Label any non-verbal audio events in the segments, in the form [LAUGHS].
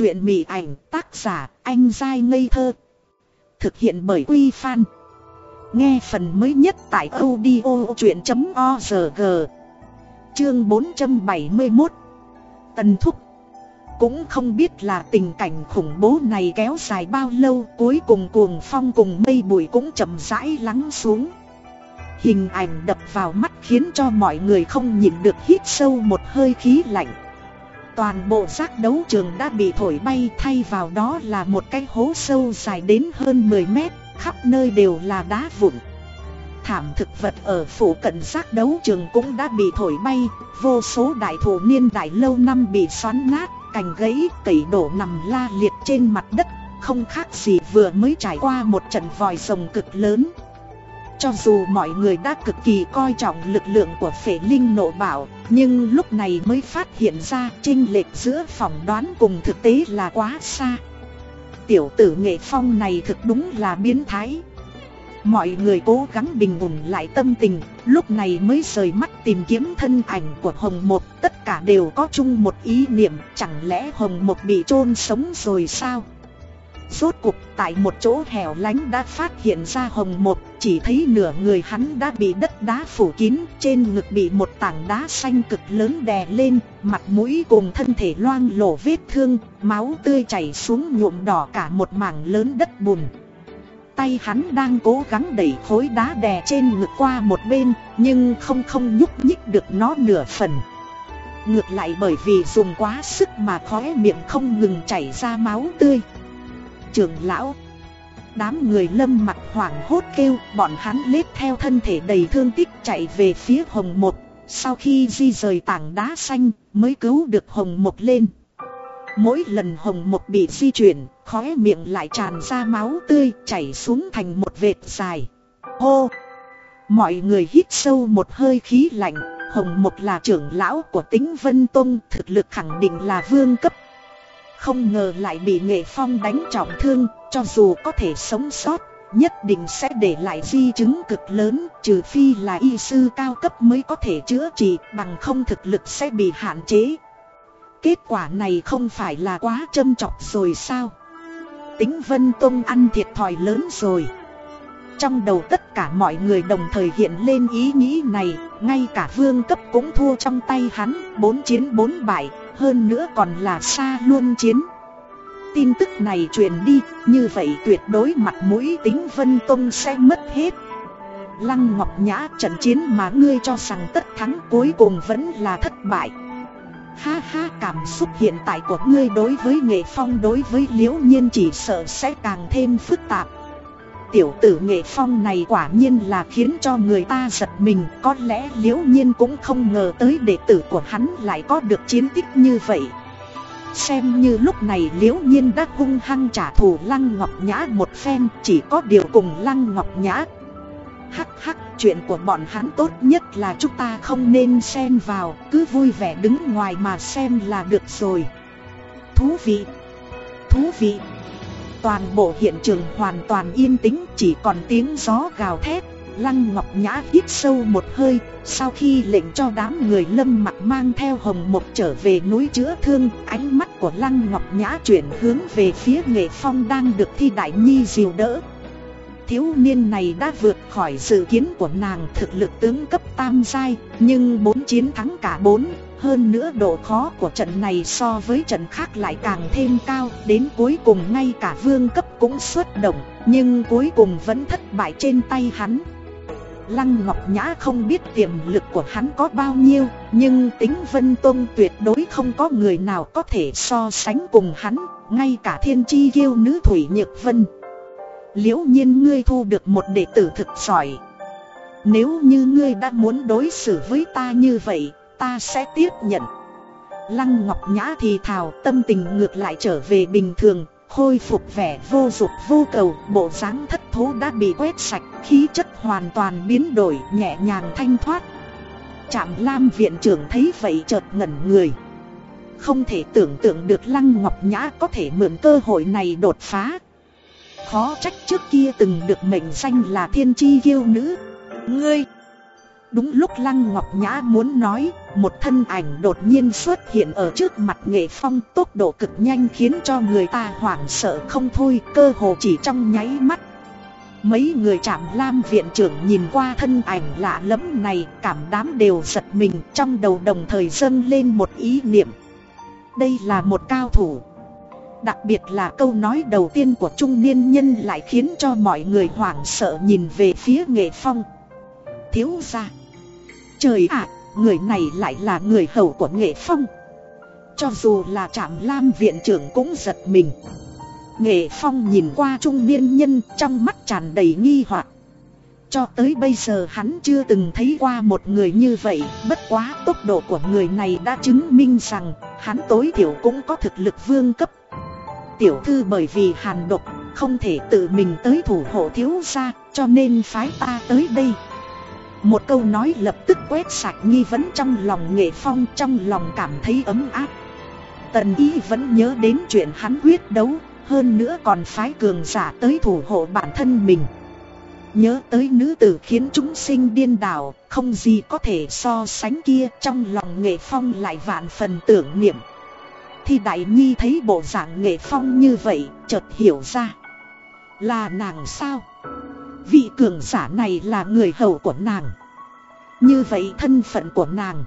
Chuyện mị ảnh tác giả anh dai ngây thơ. Thực hiện bởi Quy Phan. Nghe phần mới nhất tại audio chuyện.org. Chương 471. Tần Thúc. Cũng không biết là tình cảnh khủng bố này kéo dài bao lâu, Cuối cùng cuồng phong cùng mây bụi cũng chậm rãi lắng xuống Hình ảnh đập vào mắt khiến cho mọi người không nhịn được hít sâu một hơi khí lạnh Toàn bộ giác đấu trường đã bị thổi bay thay vào đó là một cái hố sâu dài đến hơn 10 mét, khắp nơi đều là đá vụn. Thảm thực vật ở phủ cận giác đấu trường cũng đã bị thổi bay, vô số đại thụ niên đại lâu năm bị xoắn nát, cành gãy, tẩy đổ nằm la liệt trên mặt đất, không khác gì vừa mới trải qua một trận vòi rồng cực lớn. Cho dù mọi người đã cực kỳ coi trọng lực lượng của phệ linh nộ bảo, Nhưng lúc này mới phát hiện ra chênh lệch giữa phỏng đoán cùng thực tế là quá xa. Tiểu tử nghệ phong này thực đúng là biến thái. Mọi người cố gắng bình ổn lại tâm tình, Lúc này mới rời mắt tìm kiếm thân ảnh của Hồng Một Tất cả đều có chung một ý niệm, Chẳng lẽ Hồng Một bị chôn sống rồi sao? Rốt cục tại một chỗ hẻo lánh đã phát hiện ra hồng một, Chỉ thấy nửa người hắn đã bị đất đá phủ kín, Trên ngực bị một tảng đá xanh cực lớn đè lên, Mặt mũi cùng thân thể loang lổ vết thương, Máu tươi chảy xuống nhuộm đỏ cả một mảng lớn đất bùn. Tay hắn đang cố gắng đẩy khối đá đè trên ngực qua một bên, Nhưng không không nhúc nhích được nó nửa phần. Ngược lại bởi vì dùng quá sức mà khóe miệng không ngừng chảy ra máu tươi trưởng lão. Đám người lâm mặt hoảng hốt kêu, Bọn hắn lết theo thân thể đầy thương tích chạy về phía hồng một Sau khi di rời tảng đá xanh, mới cứu được hồng một lên. Mỗi lần hồng một bị di chuyển, Khóe miệng lại tràn ra máu tươi, chảy xuống thành một vệt dài. Hô! Mọi người hít sâu một hơi khí lạnh. Hồng Mộc là trưởng lão của tính Vân Tông, Thực lực khẳng định là vương cấp không ngờ lại bị nghệ phong đánh trọng thương, Cho dù có thể sống sót, Nhất định sẽ để lại di chứng cực lớn, Trừ phi là y sư cao cấp mới có thể chữa trị, Bằng không thực lực sẽ bị hạn chế. Kết quả này không phải là quá châm chọc rồi sao? Tính Vân Tông ăn thiệt thòi lớn rồi. Trong đầu tất cả mọi người đồng thời hiện lên ý nghĩ này, Ngay cả vương cấp cũng thua trong tay hắn, Bốn chiến bốn bại hơn nữa còn là xa luôn chiến. Tin tức này truyền đi, như vậy tuyệt đối mặt mũi tính Vân Tông sẽ mất hết. Lăng Ngọc Nhã trận chiến mà ngươi cho rằng tất thắng cuối cùng vẫn là thất bại. Ha ha cảm xúc hiện tại của ngươi đối với nghệ phong đối với liễu nhiên chỉ sợ sẽ càng thêm phức tạp. Tiểu tử nghệ phong này quả nhiên là khiến cho người ta giật mình. Có lẽ liễu nhiên cũng không ngờ tới đệ tử của hắn lại có được chiến tích như vậy. Xem như lúc này liễu nhiên đã hung hăng trả thù Lăng Ngọc Nhã một phen, Chỉ có điều cùng Lăng Ngọc Nhã. Hắc hắc, chuyện của bọn hắn tốt nhất là chúng ta không nên xen vào, Cứ vui vẻ đứng ngoài mà xem là được rồi. Thú vị Thú vị. Toàn bộ hiện trường hoàn toàn yên tĩnh, chỉ còn tiếng gió gào thét. Lăng Ngọc Nhã hít sâu một hơi, Sau khi lệnh cho đám người lâm mặt mang theo hồng mộc trở về núi chữa thương, Ánh mắt của Lăng Ngọc Nhã chuyển hướng về phía nghệ phong đang được thi đại nhi diều đỡ. Thiếu niên này đã vượt khỏi dự kiến của nàng thực lực tướng cấp tam giai, Nhưng bốn chiến thắng cả bốn hơn nữa độ khó của trận này so với trận khác lại càng thêm cao, Đến cuối cùng ngay cả vương cấp cũng xuất động, Nhưng cuối cùng vẫn thất bại trên tay hắn. Lăng Ngọc Nhã không biết tiềm lực của hắn có bao nhiêu, Nhưng tính Vân Tôn tuyệt đối không có người nào có thể so sánh cùng hắn, Ngay cả thiên chi yêu nữ Thủy Nhược Vân. Liễu nhiên ngươi thu được một đệ tử thực giỏi. Nếu như ngươi đã muốn đối xử với ta như vậy ta sẽ tiếp nhận. Lăng Ngọc Nhã thì thào, tâm tình ngược lại trở về bình thường, Khôi phục vẻ vô dục vô cầu, Bộ dáng thất thố đã bị quét sạch, Khí chất hoàn toàn biến đổi, nhẹ nhàng thanh thoát. Trạm Lam viện trưởng thấy vậy chợt ngẩn người. Không thể tưởng tượng được Lăng Ngọc Nhã có thể mượn cơ hội này đột phá. Khó trách trước kia từng được mệnh danh là thiên chi yêu nữ. Ngươi Đúng lúc Lăng Ngọc Nhã muốn nói, một thân ảnh đột nhiên xuất hiện ở trước mặt nghệ phong tốc độ cực nhanh khiến cho người ta hoảng sợ không thôi, cơ hồ chỉ trong nháy mắt. Mấy người chạm lam viện trưởng nhìn qua thân ảnh lạ lẫm này, cảm đám đều giật mình, trong đầu đồng thời dâng lên một ý niệm. Đây là một cao thủ. Đặc biệt là câu nói đầu tiên của trung niên nhân lại khiến cho mọi người hoảng sợ nhìn về phía nghệ phong. Thiếu gia Trời ạ, người này lại là người hầu của nghệ phong. Cho dù là trạm lam viện trưởng cũng giật mình. Nghệ phong nhìn qua trung niên nhân trong mắt tràn đầy nghi hoặc. Cho tới bây giờ hắn chưa từng thấy qua một người như vậy Bất quá tốc độ của người này đã chứng minh rằng Hắn tối thiểu cũng có thực lực vương cấp. Tiểu thư bởi vì hàn độc Không thể tự mình tới thủ hộ thiếu gia Cho nên phái ta tới đây một câu nói lập tức quét sạch nghi vấn trong lòng nghệ phong, trong lòng cảm thấy ấm áp. Tần ý vẫn nhớ đến chuyện hắn quyết đấu, Hơn nữa còn phái cường giả tới thủ hộ bản thân mình. Nhớ tới nữ tử khiến chúng sinh điên đảo, Không gì có thể so sánh kia, Trong lòng nghệ phong lại vạn phần tưởng niệm. Thì đại nhi thấy bộ dạng nghệ phong như vậy, Chợt hiểu ra. Là nàng sao? Vị cường giả này là người hầu của nàng. Như vậy thân phận của nàng,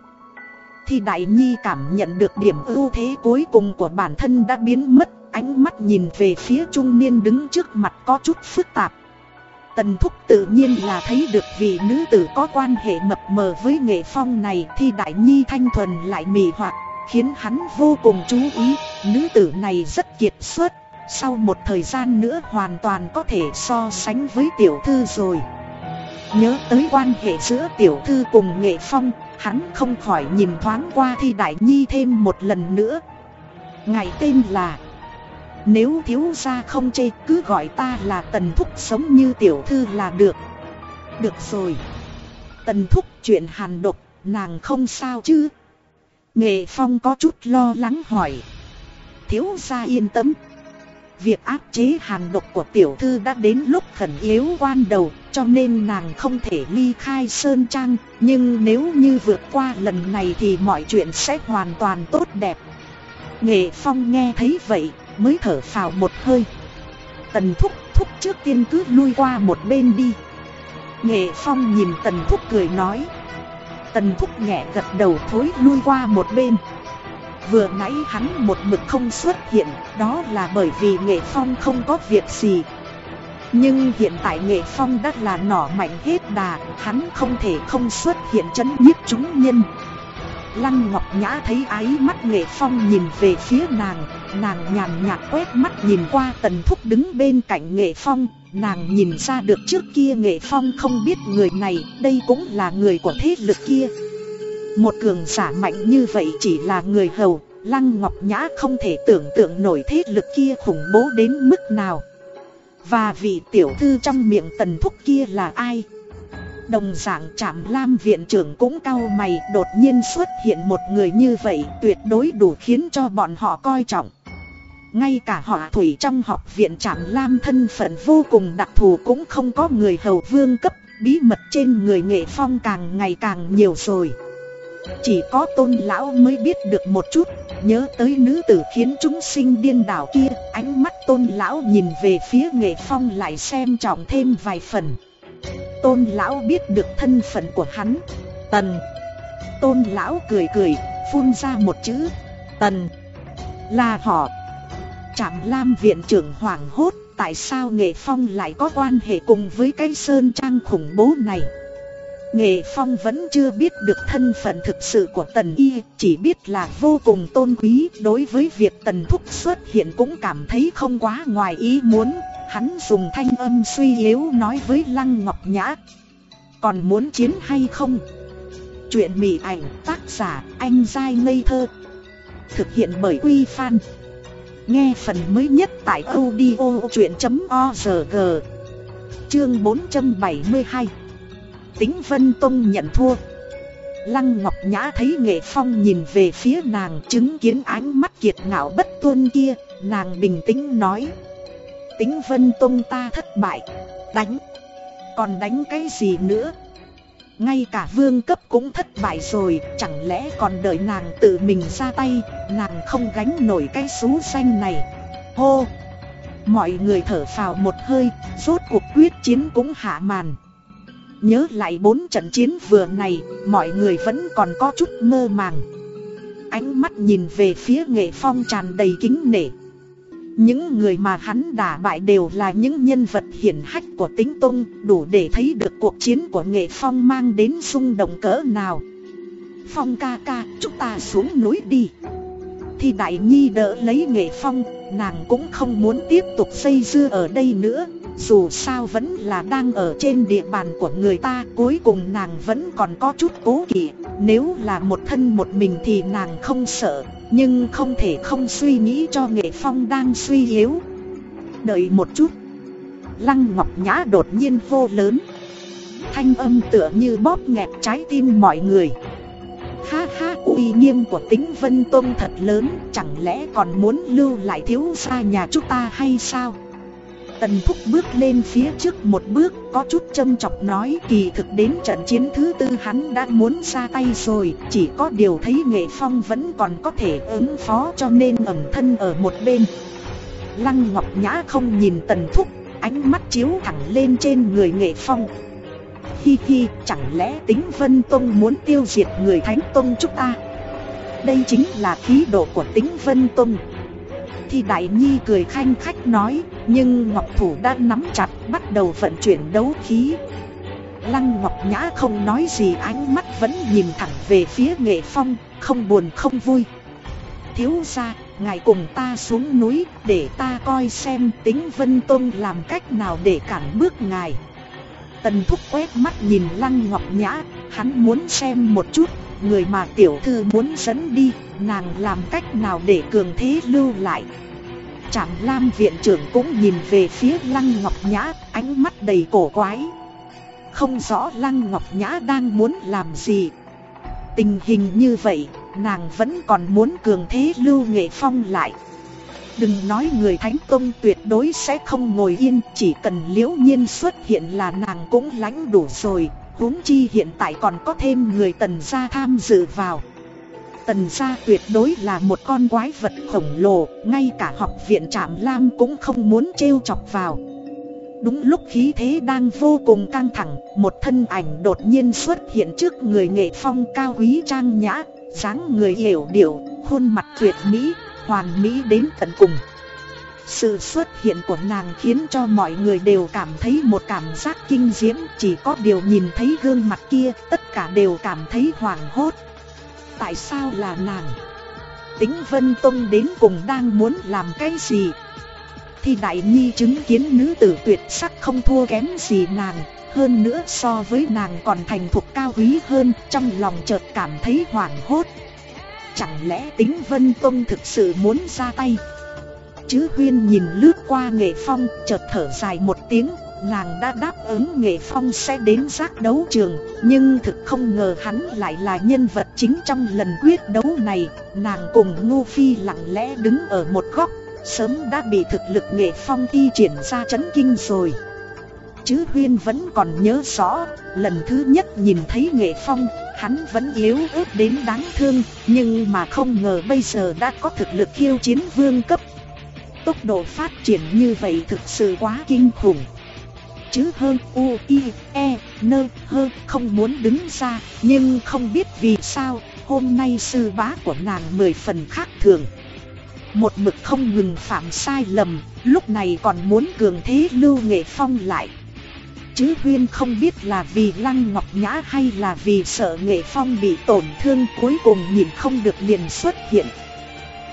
Thì Đại Nhi cảm nhận được điểm ưu thế cuối cùng của bản thân đã biến mất. Ánh mắt nhìn về phía trung niên đứng trước mặt có chút phức tạp. Tần Thúc tự nhiên là thấy được vị nữ tử có quan hệ mập mờ với nghệ phong này, Thì Đại Nhi thanh thuần lại mì hoặc, Khiến hắn vô cùng chú ý. Nữ tử này rất kiệt xuất sau một thời gian nữa hoàn toàn có thể so sánh với tiểu thư rồi. Nhớ tới quan hệ giữa tiểu thư cùng nghệ phong, Hắn không khỏi nhìn thoáng qua thi đại nhi thêm một lần nữa. Ngày tên là, Nếu thiếu gia không chê, cứ gọi ta là tần thúc sống như tiểu thư là được. Được rồi. Tần thúc chuyện hàn độc, nàng không sao chứ? Nghệ phong có chút lo lắng hỏi. Thiếu gia yên tâm. Việc áp chế hàn độc của tiểu thư đã đến lúc khẩn yếu quan đầu, Cho nên nàng không thể ly khai Sơn Trang. Nhưng nếu như vượt qua lần này thì mọi chuyện sẽ hoàn toàn tốt đẹp. Nghệ Phong nghe thấy vậy, mới thở phào một hơi. Tần Thúc Thúc trước tiên cứ lui qua một bên đi. Nghệ Phong nhìn Tần Thúc cười nói. Tần Thúc nhẹ gật đầu thối lui qua một bên. Vừa nãy hắn một mực không xuất hiện, Đó là bởi vì Nghệ Phong không có việc gì. Nhưng hiện tại Nghệ Phong đã là nỏ mạnh hết đà, Hắn không thể không xuất hiện chấn nhiếp chúng nhân. Lăng Ngọc Nhã thấy ái mắt Nghệ Phong nhìn về phía nàng Nàng nhàn nhạt quét mắt nhìn qua tần thúc đứng bên cạnh Nghệ Phong, Nàng nhìn ra được trước kia Nghệ Phong không biết người này, Đây cũng là người của thế lực kia một cường giả mạnh như vậy chỉ là người hầu, Lăng Ngọc Nhã không thể tưởng tượng nổi thế lực kia khủng bố đến mức nào. Và vị tiểu thư trong miệng tần thúc kia là ai? Đồng dạng trạm lam viện trưởng cũng cao mày đột nhiên xuất hiện một người như vậy tuyệt đối đủ khiến cho bọn họ coi trọng. Ngay cả họ thủy trong học viện trạm lam thân phận vô cùng đặc thù cũng không có người hầu vương cấp, bí mật trên người nghệ phong càng ngày càng nhiều rồi. Chỉ có tôn lão mới biết được một chút, Nhớ tới nữ tử khiến chúng sinh điên đảo kia, Ánh mắt tôn lão nhìn về phía nghệ phong lại xem trọng thêm vài phần. Tôn lão biết được thân phận của hắn. Tần. Tôn lão cười cười, Phun ra một chữ. Tần. Là họ. Trạm lam viện trưởng hoảng hốt, Tại sao nghệ phong lại có quan hệ cùng với cái sơn trang khủng bố này? Nghệ Phong vẫn chưa biết được thân phận thực sự của Tần Y, chỉ biết là vô cùng tôn quý. Đối với việc Tần Thúc xuất hiện cũng cảm thấy không quá ngoài ý muốn. Hắn dùng thanh âm suy yếu nói với Lăng Ngọc Nhã. Còn muốn chiến hay không? Chuyện mị ảnh tác giả anh dai ngây thơ. Thực hiện bởi Quy Phan. Nghe phần mới nhất tại audio chuyện.org Chương 472 tính Vân Tông nhận thua. Lăng Ngọc Nhã thấy Nghệ Phong nhìn về phía nàng chứng kiến ánh mắt kiệt ngạo bất tuân kia, nàng bình tĩnh nói. Tính Vân Tông ta thất bại, đánh, còn đánh cái gì nữa? ngay cả vương cấp cũng thất bại rồi Chẳng lẽ còn đợi nàng tự mình ra tay Nàng không gánh nổi cái xú xanh này Hô Mọi người thở phào một hơi Rốt cuộc quyết chiến cũng hạ màn Nhớ lại bốn trận chiến vừa này Mọi người vẫn còn có chút mơ màng. Ánh mắt nhìn về phía nghệ phong tràn đầy kính nể. Những người mà hắn đả bại đều là những nhân vật hiển hách của tính tung Đủ để thấy được cuộc chiến của nghệ phong mang đến xung động cỡ nào. Phong ca ca, chúng ta xuống núi đi. Thì đại nhi đỡ lấy nghệ phong Nàng cũng không muốn tiếp tục xây dưa ở đây nữa. Dù sao vẫn là đang ở trên địa bàn của người ta, Cuối cùng nàng vẫn còn có chút cố kỵ. Nếu là một thân một mình thì nàng không sợ, Nhưng không thể không suy nghĩ cho nghệ phong đang suy yếu. Đợi một chút. Lăng Ngọc Nhã đột nhiên hô lớn. Thanh âm tựa như bóp nghẹt trái tim mọi người. Ha ha, uy nghiêm của tính Vân Tôn thật lớn, Chẳng lẽ còn muốn lưu lại thiếu gia nhà chúng ta hay sao? Tần Thúc bước lên phía trước một bước, có chút châm chọc nói, kỳ thực đến trận chiến thứ tư hắn đã muốn ra tay rồi, Chỉ có điều thấy nghệ phong vẫn còn có thể ứng phó cho nên ẩm thân ở một bên. Lăng Ngọc Nhã không nhìn Tần Thúc, ánh mắt chiếu thẳng lên trên người nghệ phong. Hi hi, chẳng lẽ tính Vân Tông muốn tiêu diệt người Thánh Tông chúng ta? Đây chính là khí độ của tính Vân Tông. Thi Đại Nhi cười khanh khách nói, Nhưng Ngọc Thủ đã nắm chặt, bắt đầu vận chuyển đấu khí. Lăng Ngọc Nhã không nói gì, ánh mắt vẫn nhìn thẳng về phía nghệ phong, Không buồn không vui. Thiếu ra ngài cùng ta xuống núi, Để ta coi xem tính Vân Tôn làm cách nào để cản bước ngài. Tần Thúc quét mắt nhìn Lăng Ngọc Nhã, Hắn muốn xem một chút. Người mà tiểu thư muốn dẫn đi Nàng làm cách nào để cường thế lưu lại Trạm Lam viện trưởng cũng nhìn về phía Lăng Ngọc Nhã, ánh mắt đầy cổ quái. Không rõ Lăng Ngọc Nhã đang muốn làm gì. Tình hình như vậy, nàng vẫn còn muốn cường thế lưu nghệ phong lại. Đừng nói người Thánh Tông tuyệt đối sẽ không ngồi yên, chỉ cần liễu nhiên xuất hiện là nàng cũng lãnh đủ rồi, huống chi hiện tại còn có thêm người tần gia tham dự vào. Tần gia tuyệt đối là một con quái vật khổng lồ, ngay cả học viện Trạm Lam cũng không muốn trêu chọc vào. Đúng lúc khí thế đang vô cùng căng thẳng, một thân ảnh đột nhiên xuất hiện trước người nghệ phong cao quý trang nhã, dáng người hiểu điệu, khuôn mặt tuyệt mỹ, hoàn mỹ đến tận cùng. Sự xuất hiện của nàng khiến cho mọi người đều cảm thấy một cảm giác kinh diễm, chỉ có điều nhìn thấy gương mặt kia, tất cả đều cảm thấy hoảng hốt. Tại sao là nàng? Tính Vân Tông đến cùng đang muốn làm cái gì? Thì Đại Nhi chứng kiến nữ tử tuyệt sắc không thua kém gì nàng Hơn nữa so với nàng còn thành thục cao quý hơn Trong lòng chợt cảm thấy hoảng hốt. Chẳng lẽ tính Vân Tông thực sự muốn ra tay? Chứ Huyên nhìn lướt qua nghệ phong, chợt thở dài một tiếng, Nàng đã đáp ứng Nghệ Phong sẽ đến giác đấu trường, Nhưng thực không ngờ hắn lại là nhân vật chính trong lần quyết đấu này, Nàng cùng Ngô Phi lặng lẽ đứng ở một góc, Sớm đã bị thực lực Nghệ Phong thi triển ra chấn kinh rồi. Chứ Huyên vẫn còn nhớ rõ, Lần thứ nhất nhìn thấy Nghệ Phong, Hắn vẫn yếu ớt đến đáng thương, Nhưng mà không ngờ bây giờ đã có thực lực khiêu chiến vương cấp Tốc độ phát triển như vậy thực sự quá kinh khủng. Chứ hơn u, i e nơ, hơ, không muốn đứng ra, nhưng không biết vì sao, hôm nay sư bá của nàng mười phần khác thường. Một mực không ngừng phạm sai lầm, lúc này còn muốn cường thế lưu nghệ phong lại. Chứ huyên không biết là vì lăng ngọc nhã hay là vì sợ nghệ phong bị tổn thương, cuối cùng nhìn không được liền xuất hiện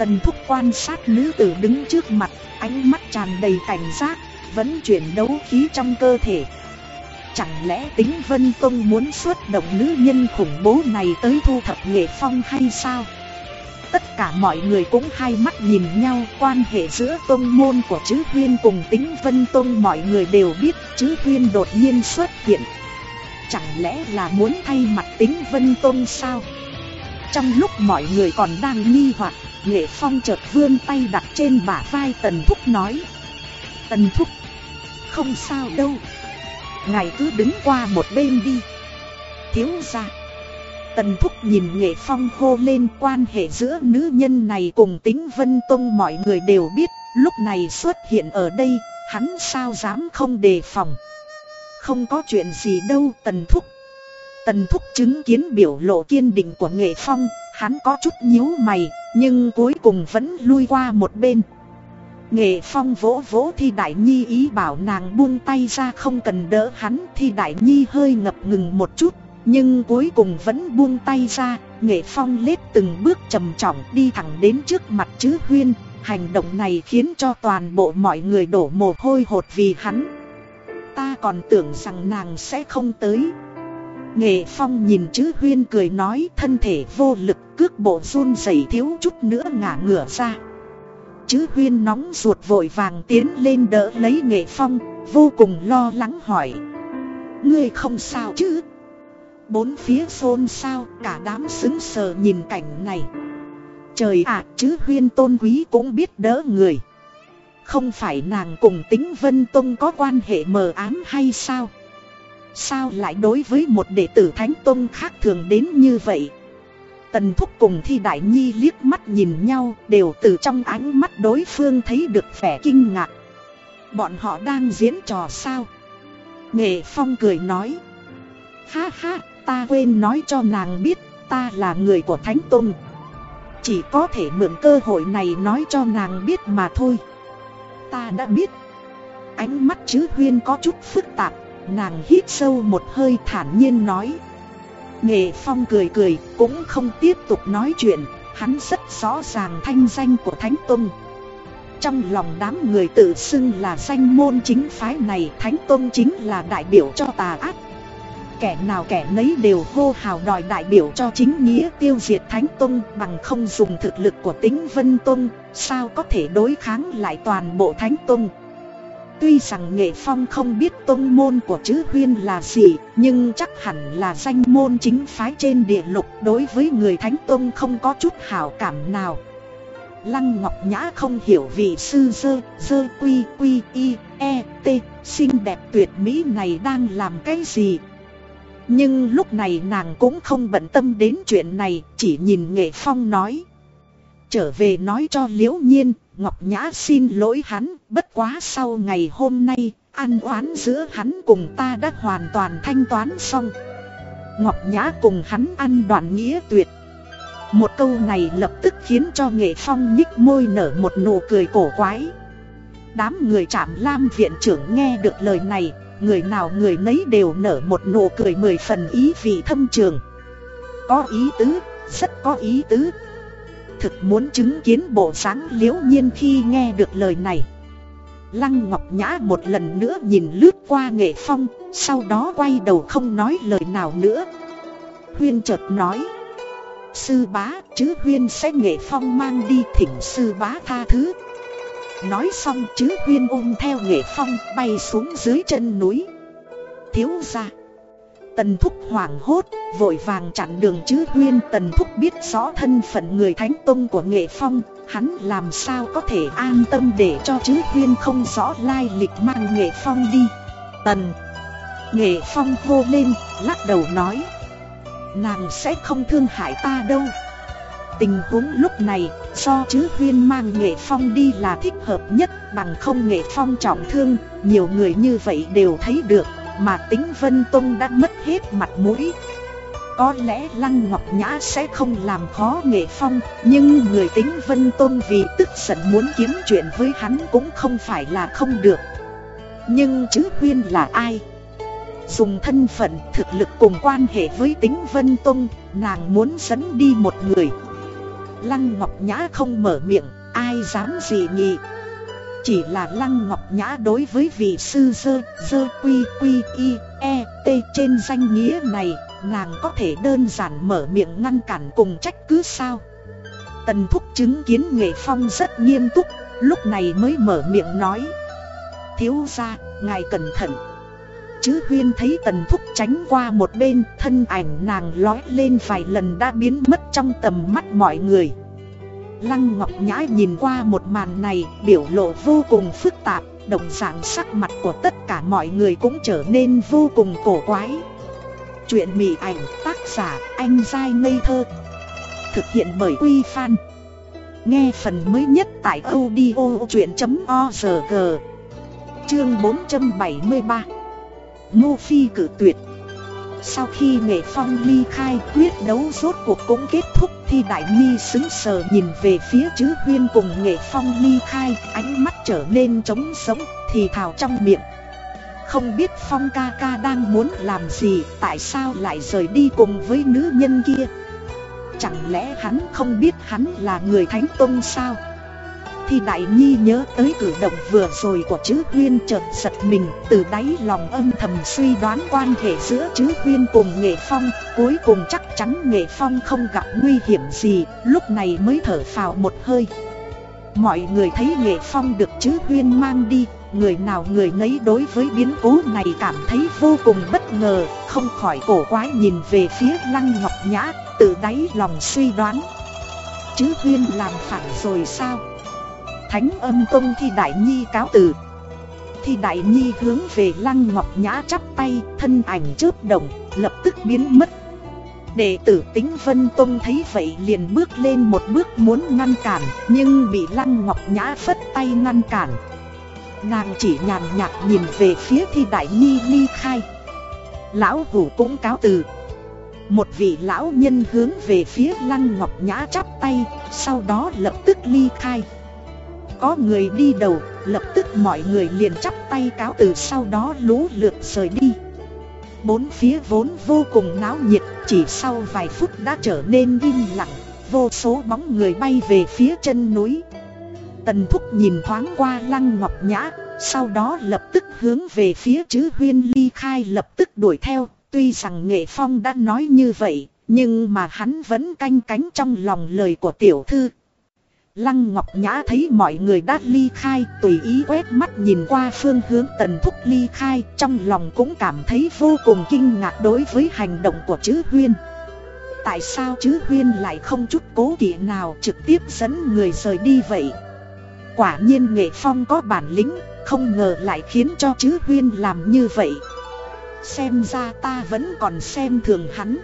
tần thúc quan sát nữ tử đứng trước mặt ánh mắt tràn đầy cảnh giác vẫn chuyển đấu khí trong cơ thể. Chẳng lẽ tính Vân Tông muốn xuất động nữ nhân khủng bố này tới thu thập nghệ phong hay sao? Tất cả mọi người cũng hai mắt nhìn nhau quan hệ giữa tông môn của chữ huyên cùng tính Vân Tông mọi người đều biết chữ huyên đột nhiên xuất hiện. Chẳng lẽ là muốn thay mặt tính Vân Tông sao? Trong lúc mọi người còn đang nghi hoặc, Nghệ Phong chợt vươn tay đặt trên bả vai Tần Thúc nói. Tần Thúc không sao đâu. Ngài cứ đứng qua một bên đi. Thiếu ra Tần Thúc nhìn Nghệ Phong hô lên quan hệ giữa nữ nhân này cùng tính Vân Tông mọi người đều biết Lúc này xuất hiện ở đây, hắn sao dám không đề phòng. Không có chuyện gì đâu Tần Thúc. Tần Thúc chứng kiến biểu lộ kiên định của Nghệ Phong Hắn có chút nhíu mày, nhưng cuối cùng vẫn lui qua một bên. Nghệ Phong vỗ vỗ Thi Đại Nhi ý bảo nàng buông tay ra không cần đỡ hắn. Thi Đại Nhi hơi ngập ngừng một chút Nhưng cuối cùng vẫn buông tay ra. Nghệ Phong lết từng bước trầm trọng đi thẳng đến trước mặt chứ Huyên. Hành động này khiến cho toàn bộ mọi người đổ mồ hôi hột vì hắn. Ta còn tưởng rằng nàng sẽ không tới. Nghệ Phong nhìn chữ Huyên cười nói thân thể vô lực, cước bộ run rẩy thiếu chút nữa ngả ngửa ra. Chữ Huyên nóng ruột vội vàng tiến lên đỡ lấy Nghệ Phong, Vô cùng lo lắng hỏi. Ngươi không sao chứ? Bốn phía xôn xao, cả đám xứng sờ nhìn cảnh này. Trời ạ chữ Huyên tôn quý cũng biết đỡ người. Không phải nàng cùng tính Vân Tông có quan hệ mờ ám hay sao? Sao lại đối với một đệ tử Thánh Tông khác thường đến như vậy? Tần Thúc cùng Thi Đại Nhi liếc mắt nhìn nhau, đều từ trong ánh mắt đối phương thấy được vẻ kinh ngạc. Bọn họ đang diễn trò sao? Nghệ Phong cười nói. Ha ha, ta quên nói cho nàng biết, ta là người của Thánh Tông. Chỉ có thể mượn cơ hội này nói cho nàng biết mà thôi. Ta đã biết. Ánh mắt chứ huyên có chút phức tạp. Nàng hít sâu một hơi thản nhiên nói. Nghệ Phong cười cười, cũng không tiếp tục nói chuyện, Hắn rất rõ ràng thanh danh của Thánh Tông. Trong lòng đám người tự xưng là danh môn chính phái này, Thánh Tông chính là đại biểu cho tà ác. Kẻ nào kẻ nấy đều hô hào đòi đại biểu cho chính nghĩa tiêu diệt Thánh Tông Bằng không dùng thực lực của tính Vân Tông, Sao có thể đối kháng lại toàn bộ Thánh Tông? Tuy rằng Nghệ Phong không biết tông môn của chữ huyên là gì, nhưng chắc hẳn là danh môn chính phái trên địa lục đối với người Thánh Tông không có chút hảo cảm nào. Lăng Ngọc Nhã không hiểu vị sư dơ, dơ quy quy y, e, t, xinh đẹp tuyệt mỹ này đang làm cái gì. Nhưng lúc này nàng cũng không bận tâm đến chuyện này, chỉ nhìn Nghệ Phong nói. Trở về nói cho Liễu Nhiên, Ngọc Nhã xin lỗi hắn, bất quá sau ngày hôm nay, ăn oán giữa hắn cùng ta đã hoàn toàn thanh toán xong. Ngọc Nhã cùng hắn ăn đoạn nghĩa tuyệt. Một câu này lập tức khiến cho nghệ phong nhích môi nở một nụ cười cổ quái. Đám người chạm lam viện trưởng nghe được lời này, người nào người nấy đều nở một nụ cười mười phần ý vị thâm trường. Có ý tứ, rất có ý tứ thực muốn chứng kiến bộ dáng liễu nhiên khi nghe được lời này. Lăng Ngọc Nhã một lần nữa nhìn lướt qua nghệ phong, Sau đó quay đầu không nói lời nào nữa. Huyên chợt nói, Sư bá, chứ Huyên sẽ nghệ phong mang đi thỉnh sư bá tha thứ. Nói xong, chứ Huyên ôm theo nghệ phong bay xuống dưới chân núi. Thiếu ra Tần Thúc hoảng hốt, vội vàng chặn đường chứ huyên. Tần Thúc biết rõ thân phận người thánh tông của Nghệ Phong Hắn làm sao có thể an tâm để cho chứ huyên không rõ lai lịch mang Nghệ Phong đi. Tần Nghệ Phong hô lên, lắc đầu nói Nàng sẽ không thương hại ta đâu. Tình huống lúc này, do chứ huyên mang Nghệ Phong đi là thích hợp nhất Bằng không Nghệ Phong trọng thương, nhiều người như vậy đều thấy được mà tính Vân Tông đã mất hết mặt mũi. Có lẽ Lăng Ngọc Nhã sẽ không làm khó Nghệ Phong, Nhưng người tính Vân Tôn vì tức giận muốn kiếm chuyện với hắn cũng không phải là không được. Nhưng chứ Huyên là ai? Dùng thân phận, thực lực cùng quan hệ với tính Vân Tông, Nàng muốn dẫn đi một người. Lăng Ngọc Nhã không mở miệng, Ai dám gì nhị chỉ là Lăng Ngọc Nhã đối với vị sư dơ, dơ quy quy y, e, t trên danh nghĩa này, nàng có thể đơn giản mở miệng ngăn cản cùng trách cứ sao. Tần Thúc chứng kiến Nghệ Phong rất nghiêm túc, lúc này mới mở miệng nói. Thiếu ra, ngài cẩn thận. Chứ huyên thấy tần thúc tránh qua một bên, thân ảnh nàng lói lên vài lần đã biến mất trong tầm mắt mọi người. Lăng Ngọc Nhã nhìn qua một màn này, biểu lộ vô cùng phức tạp, Đồng dạng sắc mặt của tất cả mọi người cũng trở nên vô cùng cổ quái. Chuyện mị ảnh tác giả anh dai ngây thơ, Thực hiện bởi Quy Phan. Nghe phần mới nhất tại audio chuyện.org Chương 473 Ngô Phi cử tuyệt. Sau khi nghệ phong ly khai, quyết đấu rốt cuộc cũng kết thúc, Thì Đại Ni xứng sờ nhìn về phía chữ huyên cùng nghệ phong ly khai, Ánh mắt trở nên trống sống thì thào trong miệng. Không biết Phong ca ca đang muốn làm gì, Tại sao lại rời đi cùng với nữ nhân kia? Chẳng lẽ hắn không biết hắn là người Thánh Tông sao? Thi Đại Nhi nhớ tới cử động vừa rồi của chữ Huyên chợt giật mình, Từ đáy lòng âm thầm suy đoán quan hệ giữa chữ Huyên cùng Nghệ Phong, Cuối cùng chắc chắn Nghệ Phong không gặp nguy hiểm gì, Lúc này mới thở phào một hơi. Mọi người thấy Nghệ Phong được chữ Huyên mang đi, Người nào người nấy đối với biến cố này cảm thấy vô cùng bất ngờ, Không khỏi cổ quái nhìn về phía Lăng Ngọc Nhã, từ đáy lòng suy đoán. Chứ Huyên làm phản rồi sao? Thánh âm công thi Đại Nhi cáo từ. Thi Đại Nhi hướng về Lăng Ngọc Nhã chắp tay, Thân ảnh chớp động, lập tức biến mất. Đệ tử tính Vân Tông thấy vậy liền bước lên một bước muốn ngăn cản, Nhưng bị Lăng Ngọc Nhã phất tay ngăn cản. Nàng chỉ nhàn nhạt nhìn về phía thi đại nhi ly khai. Lão hủ cũng cáo từ. Một vị lão nhân hướng về phía lăng ngọc nhã chắp tay, Sau đó lập tức ly khai. Có người đi đầu Lập tức mọi người liền chắp tay cáo từ sau đó lũ lượt rời đi Bốn phía vốn vô cùng náo nhiệt Chỉ sau vài phút đã trở nên im lặng Vô số bóng người bay về phía chân núi Tần Thúc nhìn thoáng qua Lăng Ngọc Nhã, sau đó lập tức hướng về phía chữ huyên ly khai lập tức đuổi theo. Tuy rằng Nghệ Phong đã nói như vậy, nhưng mà hắn vẫn canh cánh trong lòng lời của tiểu thư. Lăng Ngọc Nhã thấy mọi người đã ly khai, tùy ý quét mắt nhìn qua phương hướng tần thúc ly khai, trong lòng cũng cảm thấy vô cùng kinh ngạc đối với hành động của chữ huyên. Tại sao chữ huyên lại không chút cố kỵ nào trực tiếp dẫn người rời đi vậy? Quả nhiên nghệ phong có bản lĩnh Không ngờ lại khiến cho chứ huyên làm như vậy Xem ra ta vẫn còn xem thường hắn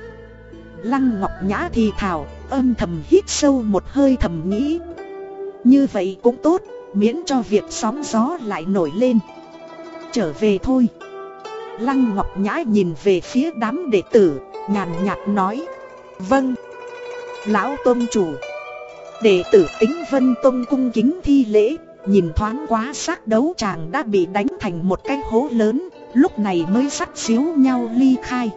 Lăng Ngọc Nhã thì thào, Âm thầm hít sâu một hơi thầm nghĩ như vậy cũng tốt Miễn cho việc sóng gió lại nổi lên. Trở về thôi. Lăng Ngọc Nhã nhìn về phía đám đệ tử Nhàn nhạt nói. Vâng. Lão Tôn Chủ. Đệ tử tính Vân Tông cung kính thi lễ, nhìn thoáng quá sát đấu chàng đã bị đánh thành một cái hố lớn, lúc này mới sắt xíu nhau ly khai.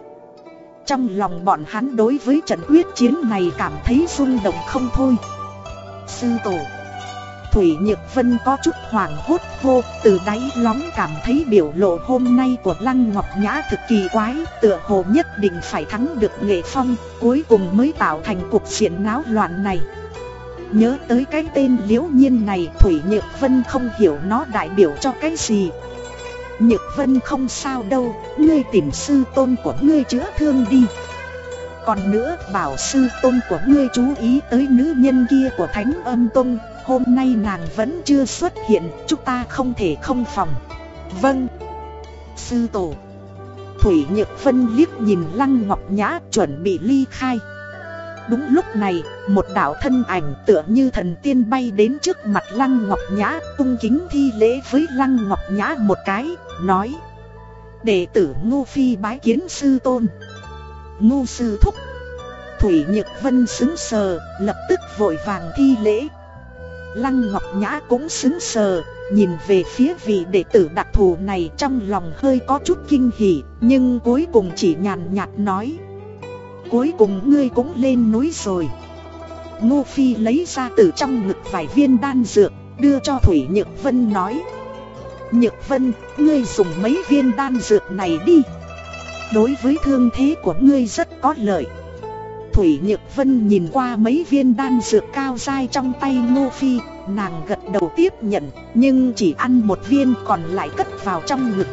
Trong lòng bọn hắn đối với trận quyết chiến này cảm thấy rung động không thôi. Sư tổ. Thủy Nhược Vân có chút hoảng hốt hô, từ đáy lóng cảm thấy biểu lộ hôm nay của Lăng Ngọc Nhã thực kỳ quái, tựa hồ nhất định phải thắng được nghệ phong, cuối cùng mới tạo thành cuộc diện náo loạn này. Nhớ tới cái tên liễu nhiên này Thủy Nhược Vân không hiểu nó đại biểu cho cái gì Nhược Vân không sao đâu Ngươi tìm sư tôn của ngươi chữa thương đi Còn nữa bảo sư tôn của ngươi chú ý tới nữ nhân kia của Thánh Âm Tông Hôm nay nàng vẫn chưa xuất hiện Chúng ta không thể không phòng. Vâng. Sư tổ. Thủy Nhược Vân liếc nhìn Lăng Ngọc Nhã chuẩn bị ly khai. Đúng lúc này, một đạo thân ảnh tựa như thần tiên bay đến trước mặt Lăng Ngọc Nhã, cung kính thi lễ với Lăng Ngọc Nhã một cái, nói. Đệ tử Ngu Phi bái kiến sư tôn. Ngô sư thúc. Thủy Nhược Vân xứng sờ, lập tức vội vàng thi lễ. Lăng Ngọc Nhã cũng xứng sờ, nhìn về phía vị đệ tử đặc thù này trong lòng hơi có chút kinh hỉ, nhưng cuối cùng chỉ nhàn nhạt nói Cuối cùng ngươi cũng lên núi rồi. Ngô Phi lấy ra từ trong ngực vài viên đan dược Đưa cho Thủy Nhược Vân nói Nhược Vân, ngươi dùng mấy viên đan dược này đi. Đối với thương thế của ngươi rất có lợi. Thủy Nhược Vân nhìn qua mấy viên đan dược cao dai trong tay Ngô Phi Nàng gật đầu tiếp nhận Nhưng chỉ ăn một viên còn lại cất vào trong ngực.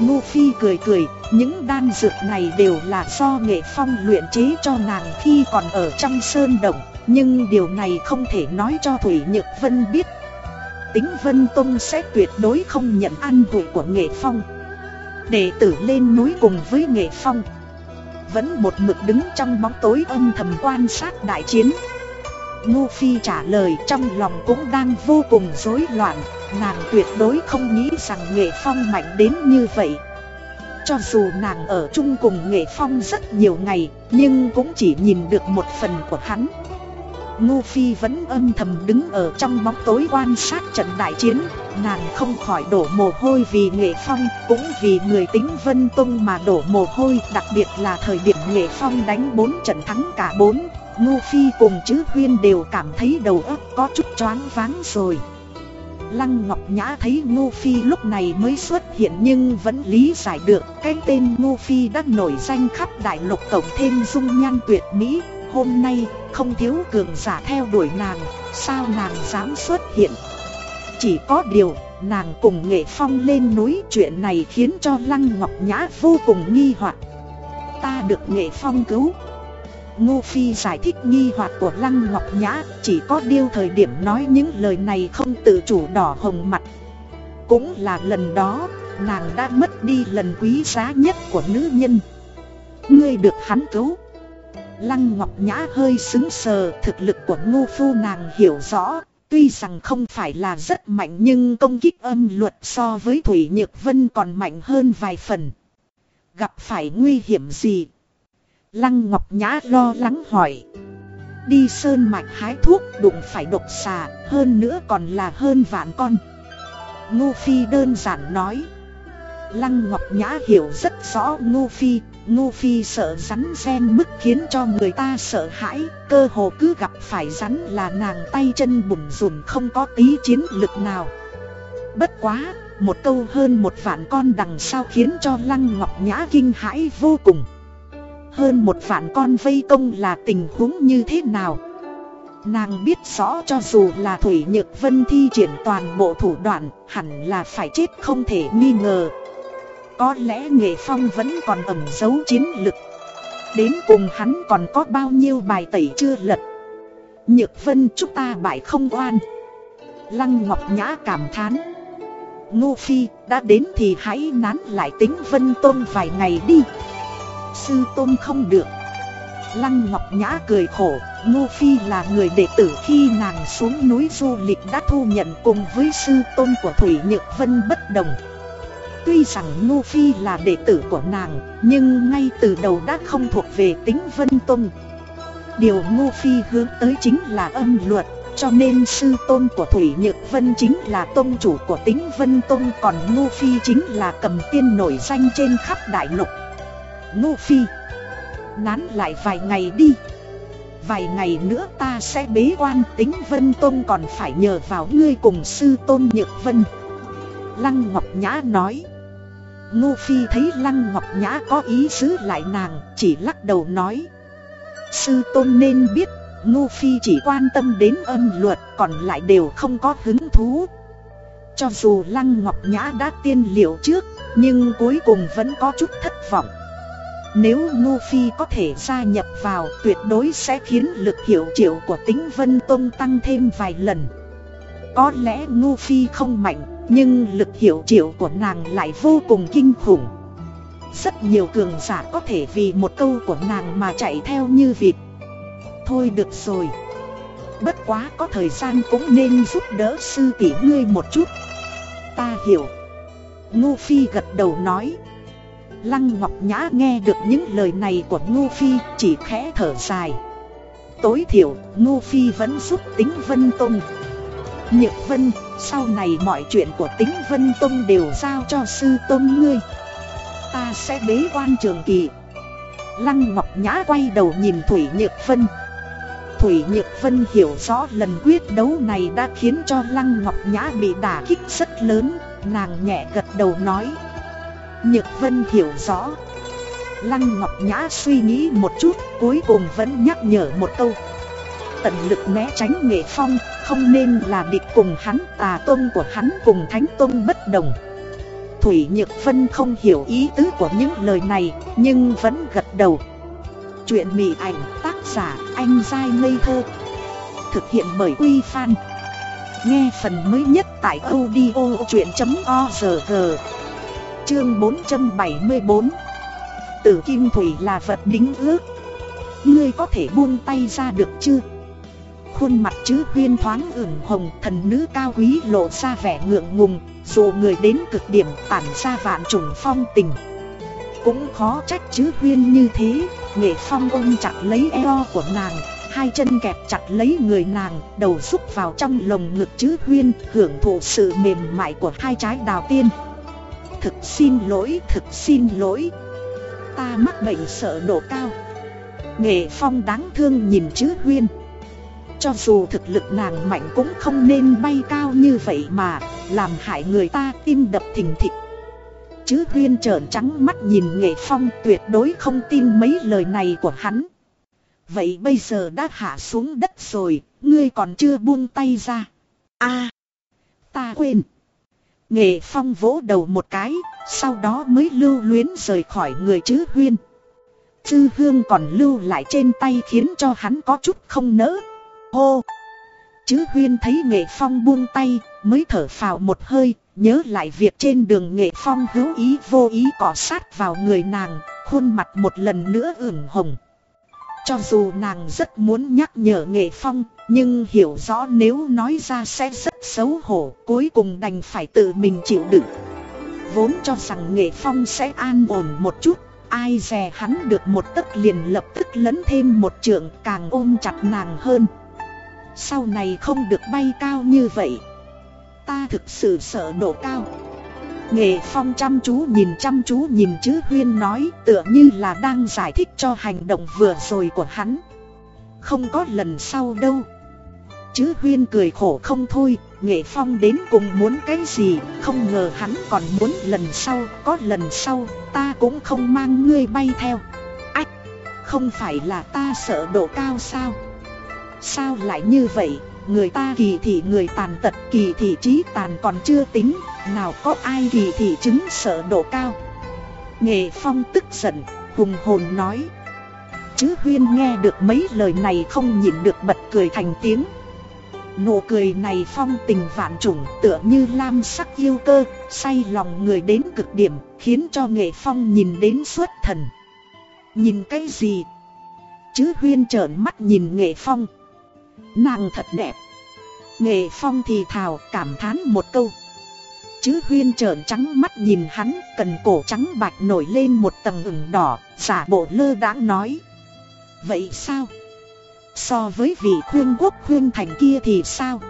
Ngô Phi cười cười, những đan dược này đều là do nghệ phong luyện chế cho nàng khi còn ở trong sơn động Nhưng điều này không thể nói cho Thủy Nhược Vân biết. Tính Vân Tông sẽ tuyệt đối không nhận ăn hụi của nghệ phong. Đệ tử lên núi cùng với nghệ phong vẫn một mực đứng trong bóng tối âm thầm quan sát đại chiến. Ngô Phi trả lời trong lòng cũng đang vô cùng rối loạn, Nàng tuyệt đối không nghĩ rằng nghệ phong mạnh đến như vậy. Cho dù nàng ở chung cùng nghệ phong rất nhiều ngày, Nhưng cũng chỉ nhìn được một phần của hắn. Ngô Phi vẫn âm thầm đứng ở trong bóng tối quan sát trận đại chiến. Nàng không khỏi đổ mồ hôi vì nghệ phong Cũng vì người tính Vân Tông mà đổ mồ hôi, Đặc biệt là thời điểm nghệ phong đánh 4 trận thắng cả 4 Ngô Phi cùng chữ Huyên đều cảm thấy đầu óc có chút choáng váng rồi. Lăng Ngọc Nhã thấy Ngô Phi lúc này mới xuất hiện nhưng vẫn lý giải được Cái tên Ngô Phi đã nổi danh khắp đại lục tổng thêm dung nhan tuyệt mỹ. Hôm nay, không thiếu cường giả theo đuổi nàng, Sao nàng dám xuất hiện? Chỉ có điều, nàng cùng nghệ phong lên núi Chuyện này khiến cho Lăng Ngọc Nhã vô cùng nghi hoặc. Ta được nghệ phong cứu. Ngô Phi giải thích nghi hoặc của Lăng Ngọc Nhã, Chỉ có điều thời điểm nói những lời này không tự chủ đỏ hồng mặt. Cũng là lần đó, nàng đã mất đi lần quý giá nhất của nữ nhân. Ngươi được hắn cứu. Lăng Ngọc Nhã hơi xứng sờ, thực lực của ngô phu nàng hiểu rõ. Tuy rằng không phải là rất mạnh nhưng công kích âm luật so với Thủy Nhược Vân còn mạnh hơn vài phần. Gặp phải nguy hiểm gì? Lăng Ngọc Nhã lo lắng hỏi. Đi sơn mạch hái thuốc đụng phải độc xà, Hơn nữa còn là hơn vạn con. Ngô Phi đơn giản nói. Lăng Ngọc Nhã hiểu rất rõ Ngô Phi Ngô Phi sợ rắn gen mức khiến cho người ta sợ hãi Cơ hồ cứ gặp phải rắn là nàng tay chân bùn rùn không có tí chiến lực nào. Bất quá, một câu hơn một vạn con đằng sau khiến cho Lăng Ngọc Nhã kinh hãi vô cùng. Hơn một vạn con vây công là tình huống như thế nào? Nàng biết rõ cho dù là Thủy Nhược Vân thi triển toàn bộ thủ đoạn Hẳn là phải chết không thể nghi ngờ. Có lẽ Nghệ Phong vẫn còn ẩn giấu chiến lực. Đến cùng hắn còn có bao nhiêu bài tẩy chưa lật? Nhược Vân chúng ta bại không oan. Lăng Ngọc Nhã cảm thán. Ngô Phi đã đến thì hãy nán lại tính Vân Tôn vài ngày đi. Sư tôn không được. Lăng Ngọc Nhã cười khổ, Ngô Phi là người đệ tử khi nàng xuống núi du lịch đã thu nhận cùng với sư tôn của Thủy Nhược Vân bất đồng. Tuy rằng Ngô Phi là đệ tử của nàng, nhưng ngay từ đầu đã không thuộc về tính Vân Tôn. Điều Ngô Phi hướng tới chính là âm luật, cho nên sư tôn của Thủy Nhược Vân chính là tôn chủ của tính Vân Tôn còn Ngô Phi chính là cầm tiên nổi danh trên khắp đại lục. Ngô Phi Nán lại vài ngày đi Vài ngày nữa ta sẽ bế quan tính Vân Tôn còn phải nhờ vào ngươi cùng sư Tôn Nhược Vân Lăng Ngọc Nhã nói Ngô Phi thấy Lăng Ngọc Nhã có ý giữ lại nàng, Chỉ lắc đầu nói. Sư Tôn nên biết Ngô Phi chỉ quan tâm đến âm luật, Còn lại đều không có hứng thú. Cho dù Lăng Ngọc Nhã đã tiên liệu trước, Nhưng cuối cùng vẫn có chút thất vọng. Nếu Ngô Phi có thể gia nhập vào, tuyệt đối sẽ khiến lực hiệu triệu của tính Vân Tôn tăng thêm vài lần. Có lẽ Ngô Phi không mạnh nhưng lực hiệu triệu của nàng lại vô cùng kinh khủng. Rất nhiều cường giả có thể vì một câu của nàng mà chạy theo như vịt. Thôi được rồi. Bất quá có thời gian cũng nên giúp đỡ sư tỷ ngươi một chút. Ta hiểu. Ngô Phi gật đầu nói. Lăng Ngọc Nhã nghe được những lời này của Ngô Phi chỉ khẽ thở dài. Tối thiểu, Ngô Phi vẫn giúp tính Vân Tông. Nhược Vân, Sau này mọi chuyện của tính Vân Tông đều giao cho sư tôn ngươi. Ta sẽ bế quan trường kỳ. Lăng Ngọc Nhã quay đầu nhìn Thủy Nhược Vân. Thủy Nhược Vân hiểu rõ lần quyết đấu này đã khiến cho Lăng Ngọc Nhã bị đả kích rất lớn, Nàng nhẹ gật đầu nói. Nhược Vân hiểu rõ. Lăng Ngọc Nhã suy nghĩ một chút, Cuối cùng vẫn nhắc nhở một câu. Tận lực né tránh nghệ phong, Không nên là địch cùng hắn, Tà tôn của hắn cùng thánh tôn bất đồng. Thủy Nhược Vân không hiểu ý tứ của những lời này, Nhưng vẫn gật đầu. Chuyện mị ảnh tác giả anh giai ngây thơ, Thực hiện bởi Quy Phan. Nghe phần mới nhất tại audio chuyện.org Chương 474 tử kim thủy là vật đính ước. Ngươi có thể buông tay ra được chưa? Khuôn mặt chứ huyên thoáng ửng hồng Thần nữ cao quý lộ ra vẻ ngượng ngùng Dù người đến cực điểm tản ra vạn trùng phong tình. Cũng khó trách chứ huyên như thế Nghệ phong ôm chặt lấy eo của nàng Hai chân kẹp chặt lấy người nàng Đầu xúc vào trong lồng ngực chứ huyên Hưởng thụ sự mềm mại của hai trái đào tiên. Thực xin lỗi, thực xin lỗi. Ta mắc bệnh sợ độ cao. Nghệ phong đáng thương nhìn chứ huyên. Cho dù thực lực nàng mạnh cũng không nên bay cao như vậy mà Làm hại người ta tim đập thình thịch Chứ huyên trợn trắng mắt nhìn nghệ phong tuyệt đối không tin mấy lời này của hắn Vậy bây giờ đã hạ xuống đất rồi, ngươi còn chưa buông tay ra. a ta quên. Nghệ phong vỗ đầu một cái, sau đó mới lưu luyến rời khỏi người chứ huyên. Chư hương còn lưu lại trên tay khiến cho hắn có chút không nỡ. Hô! Chứ huyên thấy nghệ phong buông tay, mới thở phào một hơi, nhớ lại việc trên đường nghệ phong hữu ý vô ý cọ sát vào người nàng, khuôn mặt một lần nữa ửng hồng. Cho dù nàng rất muốn nhắc nhở nghệ phong, nhưng hiểu rõ nếu nói ra sẽ rất xấu hổ, cuối cùng đành phải tự mình chịu đựng. Vốn cho rằng nghệ phong sẽ an ổn một chút, ai dè hắn được một tấc liền lập tức lấn thêm một trượng càng ôm chặt nàng hơn. Sau này không được bay cao như vậy. Ta thực sự sợ độ cao. Nghệ Phong chăm chú nhìn chăm chú nhìn chứ Huyên nói tựa như là đang giải thích cho hành động vừa rồi của hắn. Không có lần sau đâu. Chứ Huyên cười khổ không thôi, Nghệ Phong đến cùng muốn cái gì, không ngờ hắn còn muốn lần sau, có lần sau, ta cũng không mang ngươi bay theo. Ách, không phải là ta sợ độ cao sao? Sao lại như vậy, người ta kỳ thị người tàn tật kỳ thị trí tàn còn chưa tính, nào có ai kỳ thị chứng sợ độ cao. Nghệ Phong tức giận, hùng hồn nói. Chứ Huyên nghe được mấy lời này không nhịn được bật cười thành tiếng. Nụ cười này phong tình vạn trùng tựa như lam sắc yêu cơ, say lòng người đến cực điểm, khiến cho nghệ phong nhìn đến suốt thần. Nhìn cái gì? Chứ huyên trợn mắt nhìn nghệ phong. Nàng thật đẹp. Nghệ phong thì thào cảm thán một câu. Chứ huyên trợn trắng mắt nhìn hắn, cần cổ trắng bạch nổi lên một tầng ửng đỏ, giả bộ lơ đãng nói. Vậy sao? So với vị khuyên quốc khuyên thành kia thì sao?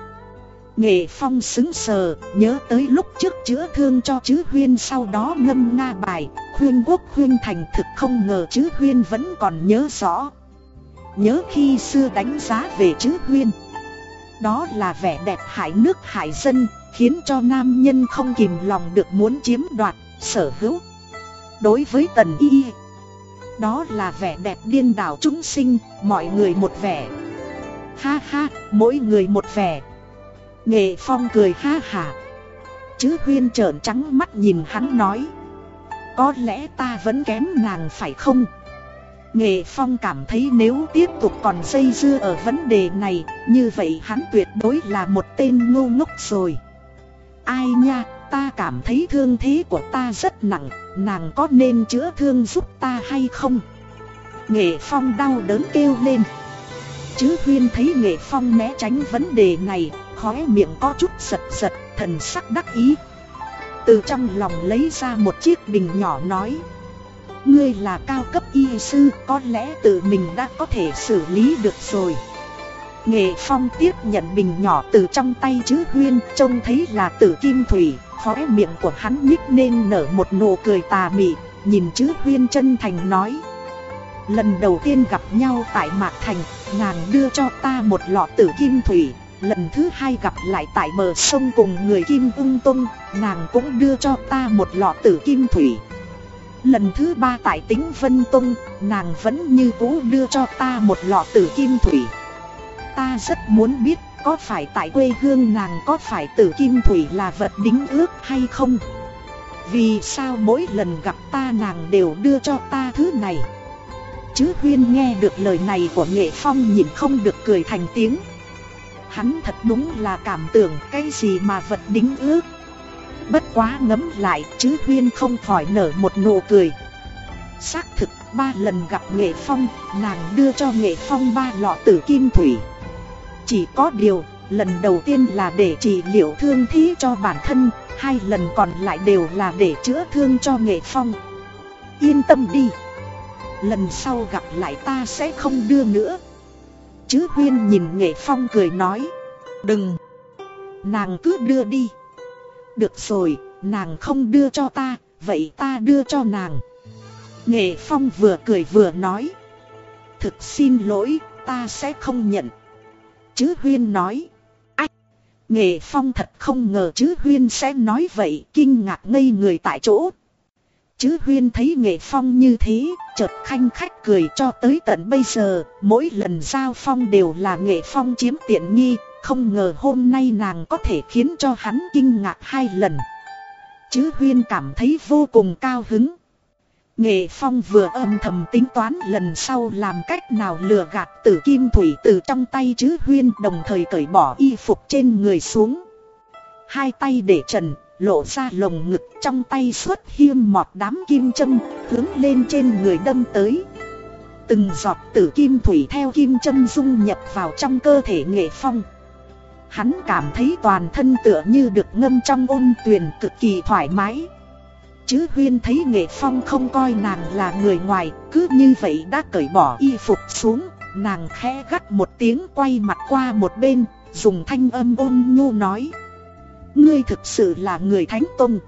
Nghệ Phong xứng sờ, nhớ tới lúc trước chữa thương cho chứ Huyên sau đó ngâm nga bài, khuyên quốc khuyên thành thực không ngờ chứ Huyên vẫn còn nhớ rõ. Nhớ khi xưa đánh giá về chữ Huyên. Đó là vẻ đẹp hải nước hải dân, khiến cho nam nhân không kìm lòng được muốn chiếm đoạt, sở hữu. Đối với tần y đó là vẻ đẹp điên đảo chúng sinh, mọi người một vẻ. Ha ha, mỗi người một vẻ. Nghệ Phong cười ha hả. Chứ Huyên trợn trắng mắt nhìn hắn nói. Có lẽ ta vẫn kém nàng phải không? Nghệ Phong cảm thấy nếu tiếp tục còn dây dưa ở vấn đề này, như vậy hắn tuyệt đối là một tên ngu ngốc rồi. Ai nha, ta cảm thấy thương thế của ta rất nặng, nàng có nên chữa thương giúp ta hay không? Nghệ Phong đau đớn kêu lên. Chứ Huyên thấy Nghệ Phong né tránh vấn đề này, khóe miệng có chút giật giật, thần sắc đắc ý. Từ trong lòng lấy ra một chiếc bình nhỏ nói. Ngươi là cao cấp y sư, có lẽ tự mình đã có thể xử lý được rồi. Nghệ Phong tiếp nhận bình nhỏ từ trong tay chứ Huyên, trông thấy là tử kim thủy, khóe miệng của hắn nhích nên nở một nụ cười tà mị, nhìn chữ huyên chân thành nói. Lần đầu tiên gặp nhau tại Mạc Thành, nàng đưa cho ta một lọ tử kim thủy. Lần thứ hai gặp lại tại bờ sông cùng người Kim ung tung, nàng cũng đưa cho ta một lọ tử kim thủy. Lần thứ ba tại tính Vân Tông, nàng vẫn như cũ đưa cho ta một lọ tử kim thủy. Ta rất muốn biết có phải tại quê hương nàng có phải tử kim thủy là vật đính ước hay không? Vì sao mỗi lần gặp ta nàng đều đưa cho ta thứ này? Chứ Huyên nghe được lời này của Nghệ Phong nhìn không được cười thành tiếng. Hắn thật đúng là cảm tưởng cái gì mà vật đính ước. Bất quá ngấm lại, chứ Huyên không khỏi nở một nụ cười. Xác thực, ba lần gặp Nghệ Phong, Nàng đưa cho Nghệ Phong ba lọ tử kim thủy. Chỉ có điều, Lần đầu tiên là để trị liệu thương thí cho bản thân, Hai lần còn lại đều là để chữa thương cho Nghệ Phong. Yên tâm đi. Lần sau gặp lại ta sẽ không đưa nữa. Chứ Huyên nhìn Nghệ Phong cười nói, Đừng. Nàng cứ đưa đi. Được rồi, nàng không đưa cho ta Vậy ta đưa cho nàng. Nghệ Phong vừa cười vừa nói. Thực xin lỗi, ta sẽ không nhận. Chứ Huyên nói. Ách Nghệ Phong thật không ngờ chứ Huyên sẽ nói vậy Kinh ngạc ngây người tại chỗ. Chứ Huyên thấy Nghệ Phong như thế Chợt khanh khách cười cho tới tận bây giờ Mỗi lần giao phong đều là Nghệ Phong chiếm tiện nghi không ngờ hôm nay nàng có thể khiến cho hắn kinh ngạc hai lần Chứ Huyên cảm thấy vô cùng cao hứng Nghệ Phong vừa âm thầm tính toán lần sau làm cách nào lừa gạt tử kim thủy từ trong tay chứ Huyên đồng thời cởi bỏ y phục trên người xuống. Hai tay để trần, lộ ra lồng ngực trong tay xuất hiêm mọt đám kim châm, hướng lên trên người đâm tới. Từng giọt tử kim thủy theo kim châm dung nhập vào trong cơ thể Nghệ Phong. Hắn cảm thấy toàn thân tựa như được ngâm trong ôn tuyền cực kỳ thoải mái. Chứ Huyên thấy Nghệ Phong không coi nàng là người ngoài, cứ như vậy đã cởi bỏ y phục xuống, nàng khẽ gắt một tiếng quay mặt qua một bên, dùng thanh âm ôn nhu nói. Ngươi thực sự là người thánh tông.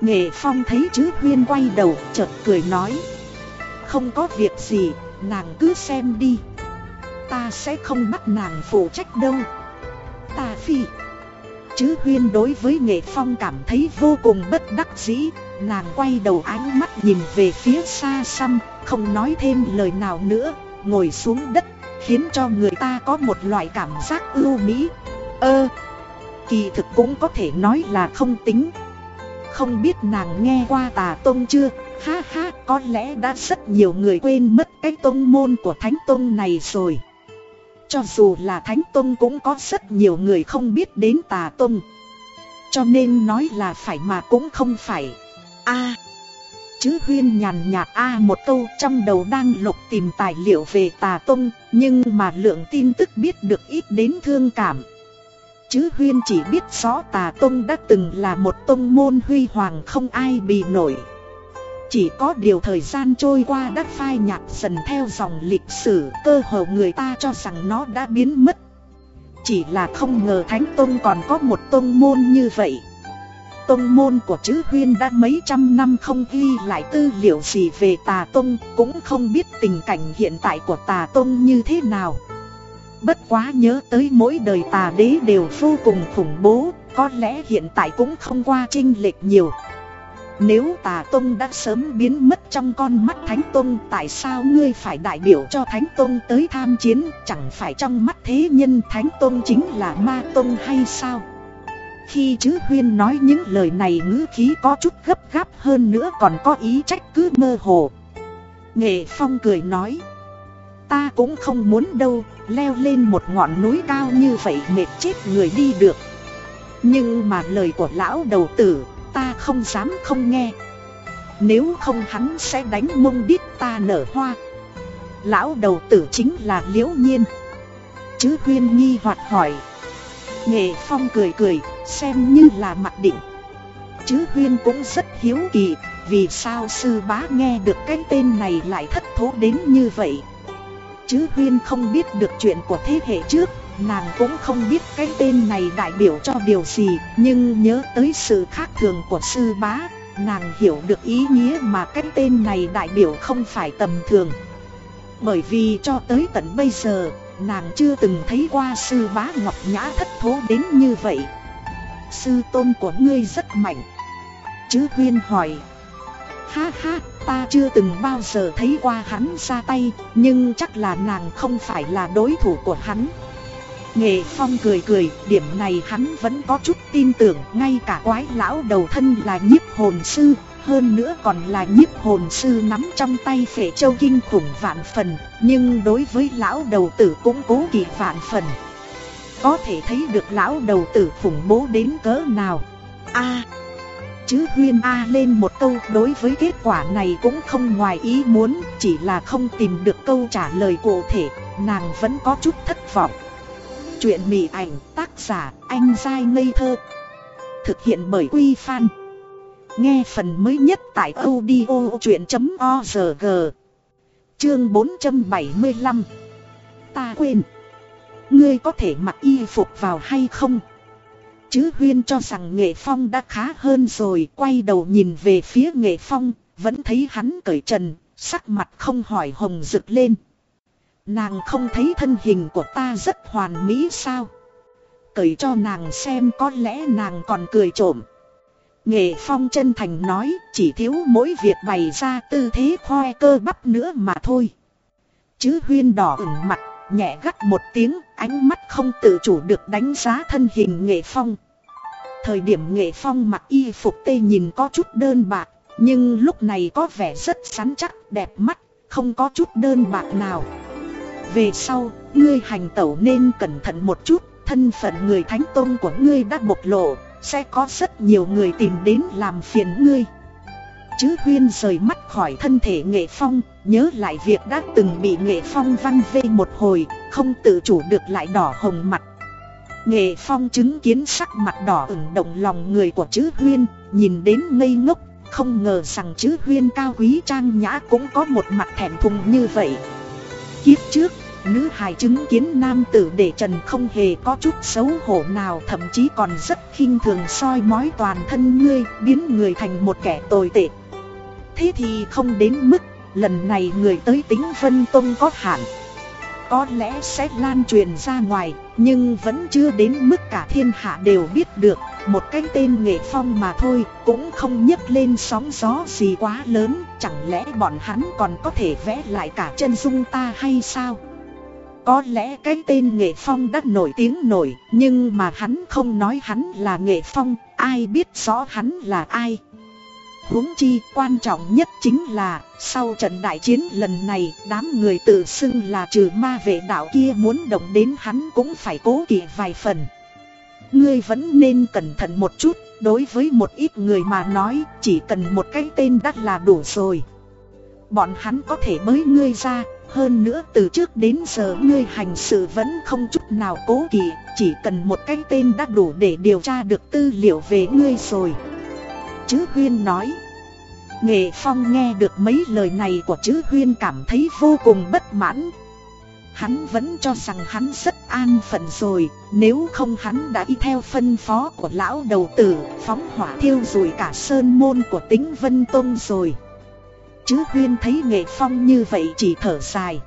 Nghệ Phong thấy chứ Huyên quay đầu, chợt cười nói. Không có việc gì, nàng cứ xem đi. Ta sẽ không bắt nàng phụ trách đâu. Ta phi. Chứ Huyên đối với Nghệ Phong cảm thấy vô cùng bất đắc dĩ, Nàng quay đầu ánh mắt nhìn về phía xa xăm, không nói thêm lời nào nữa, ngồi xuống đất, khiến cho người ta có một loại cảm giác ưu mỹ. Ơ, kỳ thực cũng có thể nói là không tính. Không biết nàng nghe qua tà tông chưa, ha ha, có lẽ đã rất nhiều người quên mất cái tông môn của thánh tông này rồi. Cho dù là thánh tông cũng có rất nhiều người không biết đến tà tông. Cho nên nói là phải mà cũng không phải a Chứ huyên nhàn nhạt a một câu trong đầu đang lục tìm tài liệu về tà tông, nhưng mà lượng tin tức biết được ít đến thương cảm. Chứ huyên chỉ biết rõ tà tông đã từng là một tông môn huy hoàng không ai bị nổi. Chỉ có điều thời gian trôi qua đã phai nhạt dần theo dòng lịch sử, cơ hồ người ta cho rằng nó đã biến mất. Chỉ là không ngờ Thánh Tông còn có một tông môn như vậy tông môn của chữ huyên đã mấy trăm năm không ghi lại tư liệu gì về tà tông, cũng không biết tình cảnh hiện tại của tà tông như thế nào. Bất quá nhớ tới mỗi đời tà đế đều vô cùng khủng bố, có lẽ hiện tại cũng không qua trinh lệch nhiều. Nếu tà tông đã sớm biến mất trong con mắt thánh tông tại sao ngươi phải đại biểu cho thánh tông tới tham chiến chẳng phải trong mắt thế nhân thánh tông chính là ma tông hay sao? Khi chứ huyên nói những lời này ngữ khí có chút gấp gáp hơn nữa còn có ý trách cứ mơ hồ. Nghệ Phong cười nói. Ta cũng không muốn đâu, leo lên một ngọn núi cao như vậy mệt chết người đi được. Nhưng mà lời của lão đầu tử, ta không dám không nghe. Nếu không hắn sẽ đánh mông đít ta nở hoa. Lão đầu tử chính là liễu nhiên. Chứ huyên nghi hoạt hỏi. Nghệ Phong cười cười, xem như là mặt định. Chứ Huyên cũng rất hiếu kỳ, vì sao sư bá nghe được cái tên này lại thất thố đến như vậy. Chứ Huyên không biết được chuyện của thế hệ trước, nàng cũng không biết cái tên này đại biểu cho điều gì, nhưng nhớ tới sự khác thường của sư bá, nàng hiểu được ý nghĩa mà cái tên này đại biểu không phải tầm thường. Bởi vì cho tới tận bây giờ, nàng chưa từng thấy qua sư bá ngọc nhã thất thố đến như vậy. Sư tôn của ngươi rất mạnh. Chứ huyên hỏi. Ha ha, ta chưa từng bao giờ thấy qua hắn ra tay, nhưng chắc là nàng không phải là đối thủ của hắn. Nghệ Phong cười cười, điểm này hắn vẫn có chút tin tưởng, ngay cả quái lão đầu thân là nhiếp hồn sư, hơn nữa còn là nhiếp hồn sư nắm trong tay phệ châu kinh khủng vạn phần, nhưng đối với lão đầu tử cũng cố kỳ vạn phần. Có thể thấy được lão đầu tử khủng bố đến cỡ nào. a chứ huyên A lên một câu đối với kết quả này cũng không ngoài ý muốn Chỉ là không tìm được câu trả lời cụ thể, nàng vẫn có chút thất vọng Chuyện mị ảnh tác giả anh dai ngây thơ, Thực hiện bởi Quy Phan. Nghe phần mới nhất tại audio chuyện.org Chương 475 Ta quên. Ngươi có thể mặc y phục vào hay không? Chứ Huyên cho rằng Nghệ Phong đã khá hơn rồi, Quay đầu nhìn về phía Nghệ Phong, Vẫn thấy hắn cởi trần, Sắc mặt không hỏi hồng rực lên. Nàng không thấy thân hình của ta rất hoàn mỹ sao? Cởi cho nàng xem có lẽ nàng còn cười trộm Nghệ Phong chân thành nói chỉ thiếu mỗi việc bày ra tư thế khoe cơ bắp nữa mà thôi. Chứ huyên đỏ ửng mặt, nhẹ gắt một tiếng, ánh mắt không tự chủ được đánh giá thân hình Nghệ Phong. Thời điểm Nghệ Phong mặc y phục tê nhìn có chút đơn bạc, nhưng lúc này có vẻ rất sắn chắc, đẹp mắt, không có chút đơn bạc nào. Về sau, ngươi hành tẩu nên cẩn thận một chút, thân phận người thánh tôn của ngươi đã bộc lộ, sẽ có rất nhiều người tìm đến làm phiền ngươi. Chứ huyên rời mắt khỏi thân thể nghệ phong Nhớ lại việc đã từng bị nghệ phong văn vê một hồi Không tự chủ được lại đỏ hồng mặt. Nghệ phong chứng kiến sắc mặt đỏ ửng động lòng người của chữ huyên Nhìn đến ngây ngốc Không ngờ rằng chữ huyên cao quý trang nhã cũng có một mặt thẹn thùng như vậy. Kiếp trước Nữ hài chứng kiến nam tử để trần không hề có chút xấu hổ nào, Thậm chí còn rất khinh thường soi mói toàn thân ngươi, Biến người thành một kẻ tồi tệ. Thế thì không đến mức, Lần này người tới tính Vân Tông có hạn. Có lẽ sẽ lan truyền ra ngoài, Nhưng vẫn chưa đến mức cả thiên hạ đều biết được, Một cái tên nghệ phong mà thôi, Cũng không nhấc lên sóng gió gì quá lớn, Chẳng lẽ bọn hắn còn có thể vẽ lại cả chân dung ta hay sao? Có lẽ cái tên Nghệ Phong đã nổi tiếng nổi, nhưng mà hắn không nói hắn là Nghệ Phong, ai biết rõ hắn là ai. huống chi quan trọng nhất chính là, sau trận đại chiến lần này, đám người tự xưng là trừ ma vệ đạo kia muốn động đến hắn cũng phải cố kỵ vài phần. Ngươi vẫn nên cẩn thận một chút, đối với một ít người mà nói, chỉ cần một cái tên đắt là đủ rồi. Bọn hắn có thể bới ngươi ra, hơn nữa từ trước đến giờ ngươi hành sự vẫn không chút nào cố kỵ, Chỉ cần một cái tên đã đủ để điều tra được tư liệu về ngươi rồi. Chứ Huyên nói. Nghệ Phong nghe được mấy lời này của chữ Huyên cảm thấy vô cùng bất mãn. Hắn vẫn cho rằng hắn rất an phận rồi, Nếu không hắn đã y theo phân phó của lão đầu tử, Phóng hỏa thiêu rụi cả sơn môn của tính Vân Tông rồi chứ huyên thấy nghệ phong như vậy chỉ thở dài.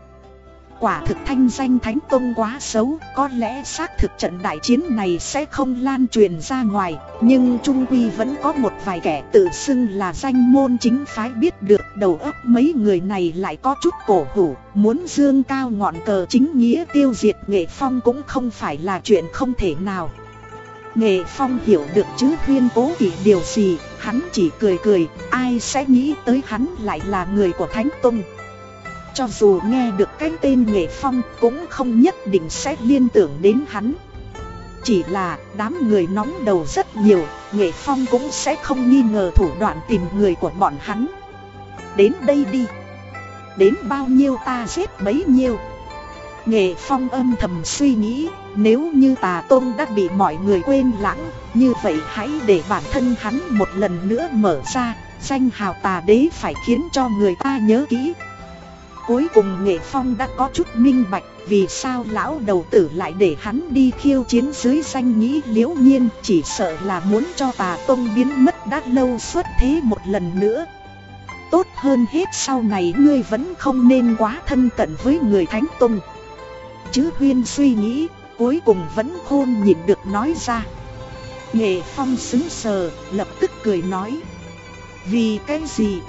Quả thực thanh danh Thánh Tông quá xấu, Có lẽ xác thực trận đại chiến này sẽ không lan truyền ra ngoài, Nhưng Trung Quy vẫn có một vài kẻ tự xưng là danh môn chính phái biết được Đầu óc mấy người này lại có chút cổ hủ, Muốn dương cao ngọn cờ chính nghĩa tiêu diệt nghệ phong cũng không phải là chuyện không thể nào. Nghệ Phong hiểu được chứ huyên cố kỷ điều gì, hắn chỉ cười cười, ai sẽ nghĩ tới hắn lại là người của Thánh Tông. Cho dù nghe được cái tên Nghệ Phong cũng không nhất định sẽ liên tưởng đến hắn. Chỉ là đám người nóng đầu rất nhiều, Nghệ Phong cũng sẽ không nghi ngờ thủ đoạn tìm người của bọn hắn. Đến đây đi. Đến bao nhiêu ta giết bấy nhiêu. Nghệ Phong âm thầm suy nghĩ, nếu như tà tôn đã bị mọi người quên lãng, như vậy hãy để bản thân hắn một lần nữa mở ra, danh hào tà đế phải khiến cho người ta nhớ kỹ. Cuối cùng Nghệ Phong đã có chút minh bạch vì sao lão đầu tử lại để hắn đi khiêu chiến dưới danh nghĩ liễu nhiên chỉ sợ là muốn cho tà tôn biến mất đã lâu suốt thế một lần nữa. Tốt hơn hết sau này ngươi vẫn không nên quá thân cận với người thánh tông chứ huyên suy nghĩ, cuối cùng vẫn khôn nhịn được nói ra. Nghệ Phong xứng sờ, lập tức cười nói. Vì cái gì?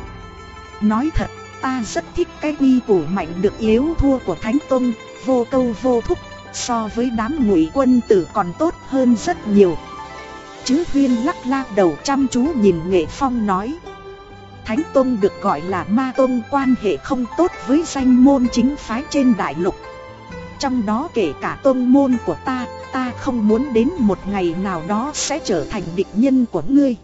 Nói thật, ta rất thích cái quy củ mạnh được yếu thua của Thánh Tông, vô câu vô thúc, so với đám ngụy quân tử còn tốt hơn rất nhiều. Chứ huyên lắc la đầu chăm chú nhìn Nghệ Phong nói. Thánh Tông được gọi là Ma Tông quan hệ không tốt với danh môn chính phái trên đại lục trong đó kể cả tôn môn của ta, ta không muốn đến một ngày nào đó sẽ trở thành địch nhân của ngươi.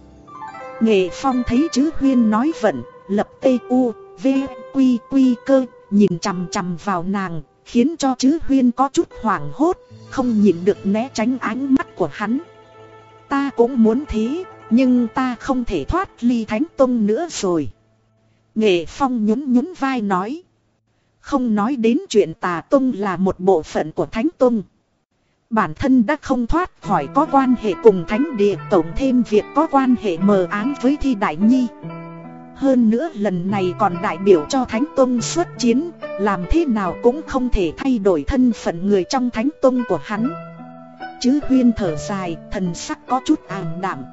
Nghệ Phong thấy chữ huyên nói vận, lập tê u, v, quy quy cơ, nhìn chằm chằm vào nàng, khiến cho chữ huyên có chút hoảng hốt, không nhìn được né tránh ánh mắt của hắn. Ta cũng muốn thế, nhưng ta không thể thoát ly thánh tông nữa rồi. Nghệ Phong nhún nhún vai nói. Không nói đến chuyện tà tông là một bộ phận của thánh tông. Bản thân đã không thoát khỏi có quan hệ cùng thánh địa tổng thêm việc có quan hệ mờ ám với thi đại nhi. Hơn nữa lần này còn đại biểu cho Thánh Tông xuất chiến, làm thế nào cũng không thể thay đổi thân phận người trong Thánh Tông của hắn. Chứ huyên thở dài, thần sắc có chút ảm đạm.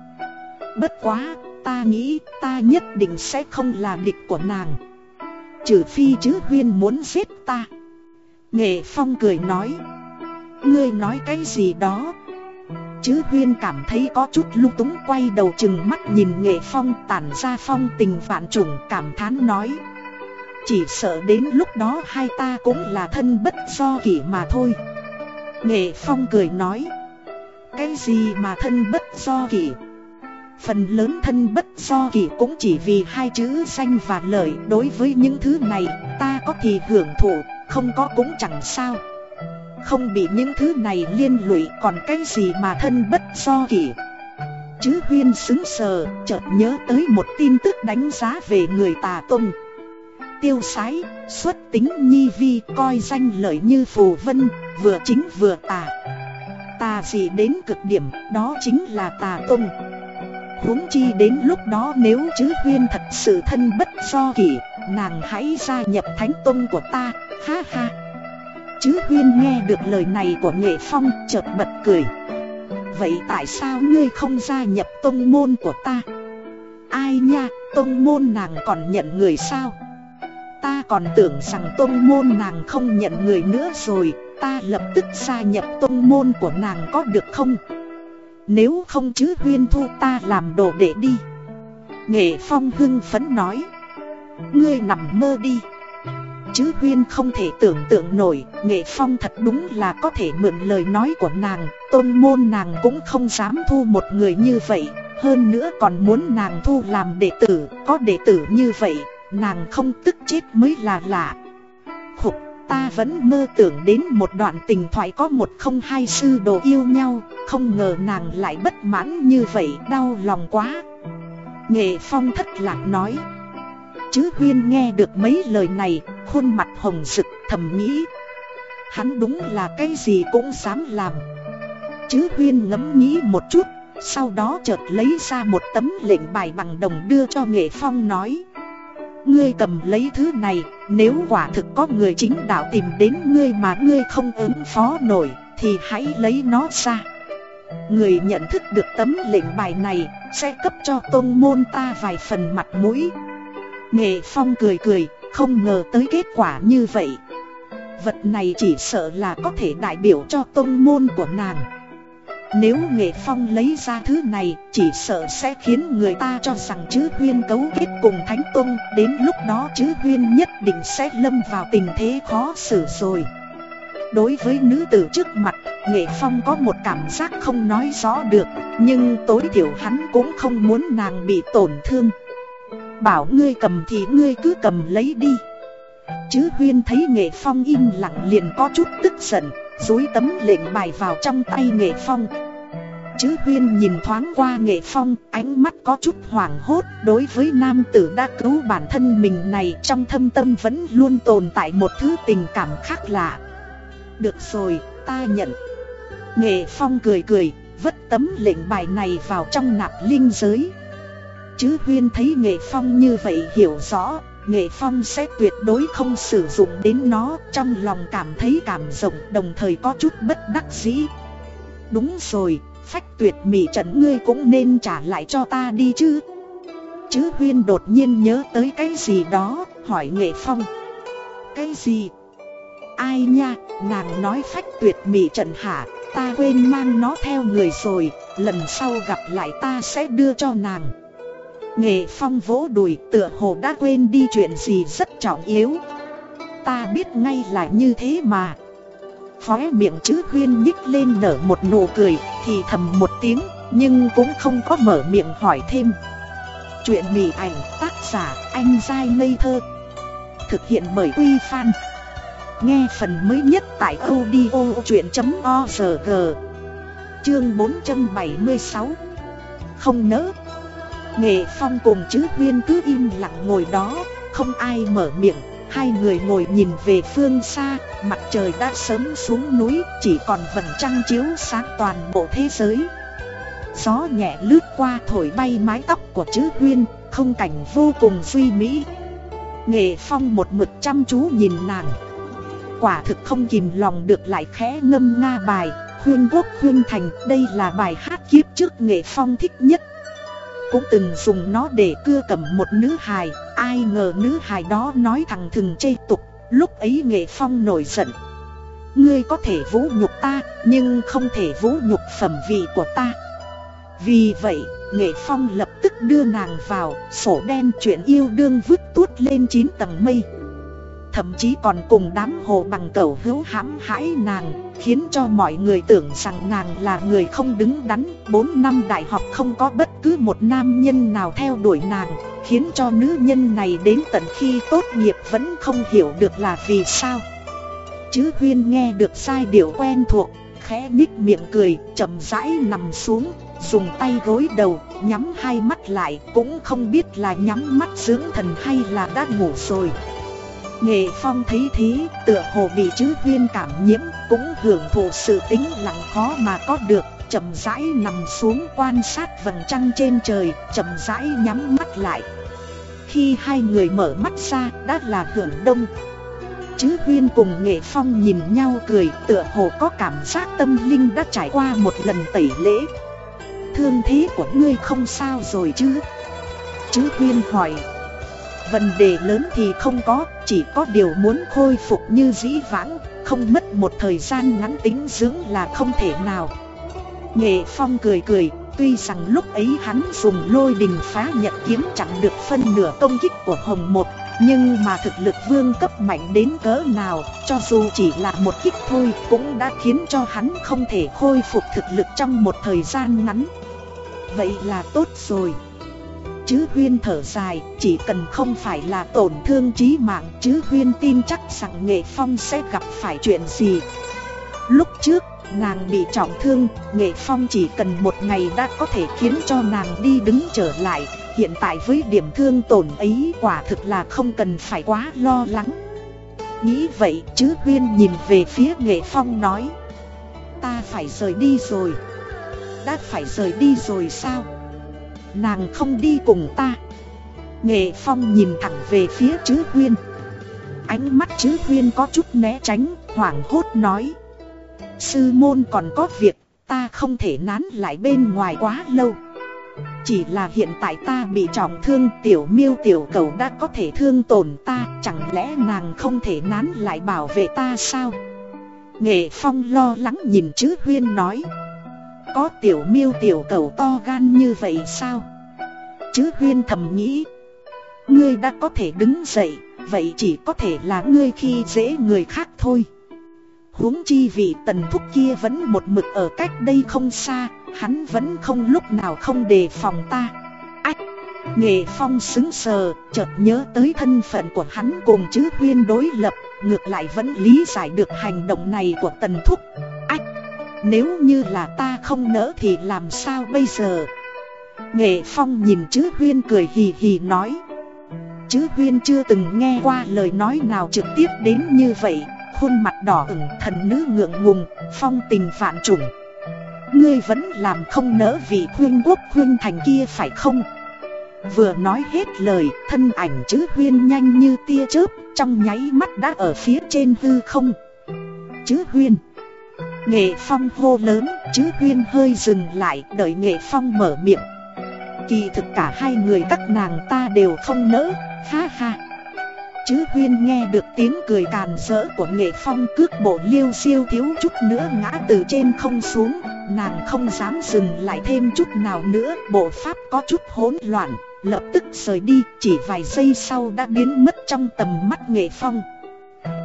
Bất quá, ta nghĩ ta nhất định sẽ không là địch của nàng. Trừ phi chứ huyên muốn giết ta. Nghệ Phong cười nói. Ngươi nói cái gì đó Chứ huyên cảm thấy có chút lung túng quay đầu chừng mắt nhìn nghệ phong tản ra phong tình vạn trùng cảm thán nói, Chỉ sợ đến lúc đó hai ta cũng là thân bất do kỷ mà thôi Nghệ phong cười nói, Cái gì mà thân bất do kỷ Phần lớn thân bất do kỷ cũng chỉ vì hai chữ danh và lợi Đối với những thứ này ta có thì hưởng thụ Không có cũng chẳng sao. Không bị những thứ này liên lụy còn cái gì mà thân bất do kỷ Chứ huyên xứng sờ chợt nhớ tới một tin tức đánh giá về người tà tông Tiêu sái, xuất tính nhi vi coi danh lợi như phù vân, vừa chính vừa tà. Tà gì đến cực điểm, đó chính là tà tông huống chi đến lúc đó nếu chứ huyên thật sự thân bất do kỷ Nàng hãy gia nhập thánh tông của ta, ha ha. Chứ huyên nghe được lời này của nghệ phong chợt bật cười. Vậy tại sao ngươi không gia nhập tông môn của ta? Ai nha tông môn nàng còn nhận người sao? Ta còn tưởng rằng tông môn nàng không nhận người nữa rồi Ta lập tức gia nhập tông môn của nàng có được không? Nếu không chứ huyên thu ta làm đồ đệ đi. Nghệ phong hưng phấn nói. Ngươi nằm mơ đi. Chứ Huyên không thể tưởng tượng nổi, Nghệ Phong thật đúng là có thể mượn lời nói của nàng, tôn môn nàng cũng không dám thu một người như vậy, hơn nữa còn muốn nàng thu làm đệ tử, có đệ tử như vậy, nàng không tức chết mới là lạ. Khục, ta vẫn mơ tưởng đến một đoạn tình thoại có một không hai sư đồ yêu nhau, không ngờ nàng lại bất mãn như vậy, đau lòng quá. Nghệ Phong thất lạc nói. Chứ Huyên nghe được mấy lời này, khuôn mặt hồng rực thầm nghĩ Hắn đúng là cái gì cũng dám làm Chứ Huyên ngẫm nghĩ một chút Sau đó chợt lấy ra một tấm lệnh bài bằng đồng đưa cho Nghệ Phong nói Ngươi cầm lấy thứ này, Nếu quả thực có người chính đạo tìm đến ngươi mà ngươi không ứng phó nổi, Thì hãy lấy nó ra. Người nhận thức được tấm lệnh bài này, Sẽ cấp cho tôn môn ta vài phần mặt mũi. Nghệ Phong cười cười, không ngờ tới kết quả như vậy. Vật này chỉ sợ là có thể đại biểu cho tôn môn của nàng. Nếu nghệ phong lấy ra thứ này, Chỉ sợ sẽ khiến người ta cho rằng chữ huyên cấu kết cùng thánh Tông Đến lúc đó chữ huyên nhất định sẽ lâm vào tình thế khó xử rồi. Đối với nữ tử trước mặt, Nghệ Phong có một cảm giác không nói rõ được, Nhưng tối thiểu hắn cũng không muốn nàng bị tổn thương. Bảo ngươi cầm thì ngươi cứ cầm lấy đi. Chứ huyên thấy nghệ phong im lặng liền có chút tức giận Dối tấm lệnh bài vào trong tay nghệ phong. Chứ huyên nhìn thoáng qua nghệ phong Ánh mắt có chút hoảng hốt. Đối với nam tử đã cứu bản thân mình này Trong thâm tâm vẫn luôn tồn tại một thứ tình cảm khác lạ. Được rồi ta nhận. Nghệ phong cười cười vứt tấm lệnh bài này vào trong nạp linh giới. Chứ Huyên thấy Nghệ Phong như vậy hiểu rõ, Nghệ Phong sẽ tuyệt đối không sử dụng đến nó, trong lòng cảm thấy cảm rộng đồng thời có chút bất đắc dĩ. Đúng rồi, phách tuyệt mỹ trận ngươi cũng nên trả lại cho ta đi chứ. Chứ Huyên đột nhiên nhớ tới cái gì đó, hỏi Nghệ Phong. Cái gì? Ai nha, nàng nói phách tuyệt mỹ trận hả, ta quên mang nó theo người rồi, lần sau gặp lại ta sẽ đưa cho nàng. Nghệ Phong vỗ đùi tựa hồ đã quên đi chuyện gì rất trọng yếu. Ta biết ngay là như thế mà. Khóe miệng chữ huyên nhích lên nở một nụ cười, Thì thầm một tiếng, Nhưng cũng không có mở miệng hỏi thêm. Chuyện mỉ ảnh tác giả anh dai ngây thơ. Thực hiện bởi Uy Fan Nghe phần mới nhất tại audio chuyện.org Chương 476 Không nỡ. Nghệ Phong cùng chữ Huyên cứ im lặng ngồi đó, Không ai mở miệng. Hai người ngồi nhìn về phương xa, Mặt trời đã sớm xuống núi, Chỉ còn vầng trăng chiếu sáng toàn bộ thế giới. Gió nhẹ lướt qua thổi bay mái tóc của chữ Huyên Không cảnh vô cùng duy mỹ Nghệ Phong một mực chăm chú nhìn nàng. Quả thực không kìm lòng được lại khẽ ngâm nga bài Huyên quốc huyên thành, Đây là bài hát kiếp trước Nghệ Phong thích nhất. Cũng từng dùng nó để cưa cầm một nữ hài Ai ngờ nữ hài đó nói thằng thừng chê tục Lúc ấy Nghệ Phong nổi giận Ngươi có thể vũ nhục ta Nhưng không thể vũ nhục phẩm vị của ta vì vậy, Nghệ Phong lập tức đưa nàng vào, sổ đen chuyện yêu đương vứt tuốt lên chín tầng mây. Thậm chí còn cùng đám hồ bằng cẩu hữu hãm hãi nàng, khiến cho mọi người tưởng rằng nàng là người không đứng đắn. 4 năm đại học không có bất cứ một nam nhân nào theo đuổi nàng, khiến cho nữ nhân này đến tận khi tốt nghiệp vẫn không hiểu được là vì sao. Chứ Huyên nghe được sai điệu quen thuộc, khẽ nhích miệng cười, chậm rãi nằm xuống, dùng tay gối đầu, nhắm hai mắt lại, cũng không biết là nhắm mắt dưỡng thần hay là đã ngủ rồi. Nghệ Phong thấy thế, tựa hồ bị chữ huyên cảm nhiễm, cũng hưởng thụ sự tính lặng khó mà có được, chậm rãi nằm xuống quan sát vầng trăng trên trời, chậm rãi nhắm mắt lại. Khi hai người mở mắt ra, đã là hưởng đông. Chứ Huyên cùng Nghệ Phong nhìn nhau cười, tựa hồ có cảm giác tâm linh đã trải qua một lần tẩy lễ thương thế của ngươi không sao rồi chứ Chứ Huyên hỏi Vấn đề lớn thì không có, Chỉ có điều muốn khôi phục như dĩ vãng, Không mất một thời gian ngắn tính dưỡng là không thể nào. Nghệ Phong cười cười, Tuy rằng lúc ấy hắn dùng lôi đình phá nhật kiếm chặn được phân nửa công kích của Hồng Một, Nhưng mà thực lực vương cấp mạnh đến cỡ nào, Cho dù chỉ là một kích thôi Cũng đã khiến cho hắn không thể khôi phục thực lực trong một thời gian ngắn. Vậy là tốt rồi. Chứ Huyên thở dài, chỉ cần không phải là tổn thương trí mạng Chứ Huyên tin chắc rằng Nghệ Phong sẽ gặp phải chuyện gì. Lúc trước, nàng bị trọng thương, Nghệ Phong chỉ cần một ngày đã có thể khiến cho nàng đi đứng trở lại. Hiện tại với điểm thương tổn ấy quả thực là không cần phải quá lo lắng. Nghĩ vậy chứ Huyên nhìn về phía Nghệ Phong nói Ta phải rời đi rồi. Đã phải rời đi rồi sao? Nàng không đi cùng ta. Nghệ Phong nhìn thẳng về phía chữ Huyên. Ánh mắt chữ Huyên có chút né tránh, hoảng hốt nói. Sư môn còn có việc, ta không thể nán lại bên ngoài quá lâu. Chỉ là hiện tại ta bị trọng thương tiểu miêu tiểu cầu đã có thể thương tổn ta Chẳng lẽ nàng không thể nán lại bảo vệ ta sao? Nghệ Phong lo lắng nhìn chữ Huyên nói có tiểu miêu tiểu cầu to gan như vậy sao? Chứ huyên thầm nghĩ. Ngươi đã có thể đứng dậy, vậy chỉ có thể là ngươi khi dễ người khác thôi. huống chi vị tần thúc kia vẫn một mực ở cách đây không xa, hắn vẫn không lúc nào không đề phòng ta. Ách! Nghệ phong xứng sờ, chợt nhớ tới thân phận của hắn cùng chứ huyên đối lập, ngược lại vẫn lý giải được hành động này của tần thúc. Nếu như là ta không nỡ thì làm sao bây giờ? Nghệ Phong nhìn chữ Huyên cười hì hì nói. Chữ Huyên chưa từng nghe qua lời nói nào trực tiếp đến như vậy, Khuôn mặt đỏ ửng, thần nữ ngượng ngùng, Phong tình phản trùng. Ngươi vẫn làm không nỡ vì huyên quốc huyên thành kia phải không? Vừa nói hết lời, Thân ảnh chữ Huyên nhanh như tia chớp, Trong nháy mắt đã ở phía trên hư không. Chữ Huyên. Nghệ Phong hô lớn, chứ Huyên hơi dừng lại đợi Nghệ Phong mở miệng. Kỳ thực cả hai người các nàng ta đều không nỡ, ha ha. Chứ Huyên nghe được tiếng cười càn rỡ của Nghệ Phong cước bộ liêu siêu thiếu chút nữa ngã từ trên không xuống. Nàng không dám dừng lại thêm chút nào nữa, bộ pháp có chút hỗn loạn, lập tức rời đi, chỉ vài giây sau đã biến mất trong tầm mắt Nghệ Phong.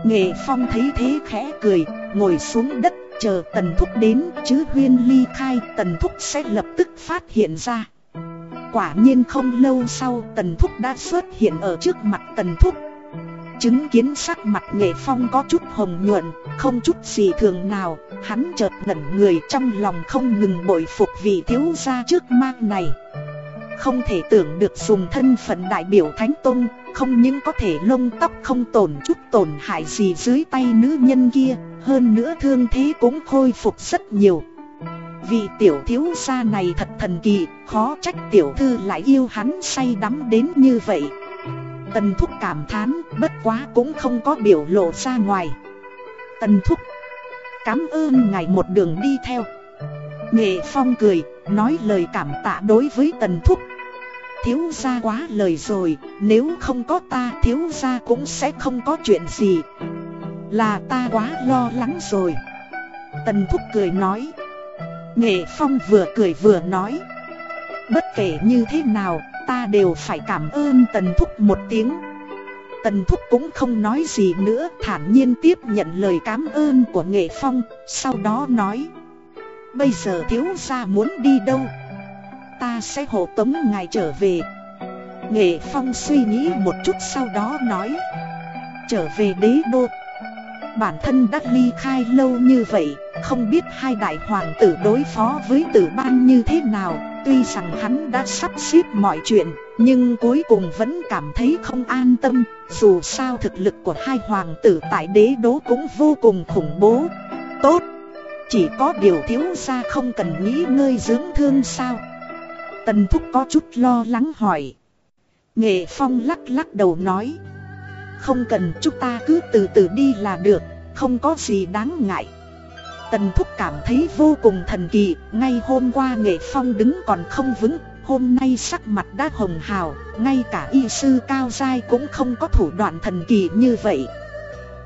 Nghệ Phong thấy thế khẽ cười, ngồi xuống đất chờ tần thúc đến chứ huyên ly khai tần thúc sẽ lập tức phát hiện ra. Quả nhiên không lâu sau Tần Thúc đã xuất hiện ở trước mặt Tần Thúc. Chứng kiến sắc mặt nghệ phong có chút hồng nhuận Không chút gì thường nào Hắn chợt ngẩn người trong lòng không ngừng bội phục vì thiếu gia trước mang này. Không thể tưởng được dùng thân phận đại biểu Thánh tôn, Không những có thể lông tóc không tổn chút tổn hại gì dưới tay nữ nhân kia hơn nữa thương thế cũng khôi phục rất nhiều. Vị tiểu thiếu gia này thật thần kỳ, Khó trách tiểu thư lại yêu hắn say đắm đến như vậy. Tần Thúc cảm thán, bất quá cũng không có biểu lộ ra ngoài. Tần Thúc, Cảm ơn ngài một đường đi theo. Nghệ Phong cười, Nói lời cảm tạ đối với Tần Thúc. Thiếu gia quá lời rồi, Nếu không có ta, thiếu gia cũng sẽ không có chuyện gì. Là ta quá lo lắng rồi. Tần Thúc cười nói. Nghệ Phong vừa cười vừa nói. Bất kể như thế nào, ta đều phải cảm ơn Tần Thúc một tiếng. Tần Thúc cũng không nói gì nữa, thản nhiên tiếp nhận lời cảm ơn của Nghệ Phong, Sau đó nói. Bây giờ thiếu gia muốn đi đâu? Ta sẽ hộ tống ngài trở về. Nghệ Phong suy nghĩ một chút sau đó nói. Trở về đế đô Bản thân đã ly khai lâu như vậy, Không biết hai đại hoàng tử đối phó với tử ban như thế nào. Tuy rằng hắn đã sắp xếp mọi chuyện, Nhưng cuối cùng vẫn cảm thấy không an tâm. Dù sao thực lực của hai hoàng tử tại đế đố cũng vô cùng khủng bố. Tốt, Chỉ có điều thiếu ra không cần nghĩ ngơi dưỡng thương sao? Tần Thúc có chút lo lắng hỏi. Nghệ Phong lắc lắc đầu nói. Không cần, chúng ta cứ từ từ đi là được, Không có gì đáng ngại. Tần Thúc cảm thấy vô cùng thần kỳ, Ngay hôm qua Nghệ Phong đứng còn không vững, Hôm nay sắc mặt đã hồng hào, Ngay cả y sư cao giai cũng không có thủ đoạn thần kỳ như vậy.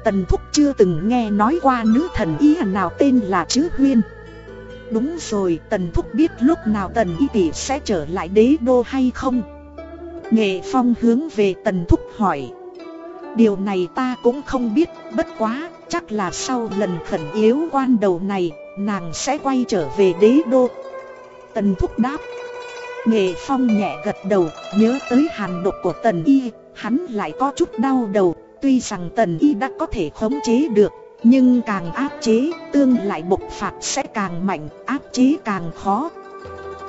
Tần Thúc chưa từng nghe nói qua nữ thần y nào tên là Chữ Huyên. Đúng rồi, Tần Thúc biết lúc nào Tần Y Tỷ sẽ trở lại đế đô hay không? Nghệ Phong hướng về Tần Thúc hỏi. Điều này ta cũng không biết, bất quá, Chắc là sau lần khẩn yếu quan đầu này, Nàng sẽ quay trở về đế đô. Tần Thúc đáp. Nghệ Phong nhẹ gật đầu, Nhớ tới hàn độc của Tần Y, Hắn lại có chút đau đầu. Tuy rằng Tần Y đã có thể khống chế được, Nhưng càng áp chế, Tương lại bộc phạt sẽ càng mạnh, Áp chế càng khó.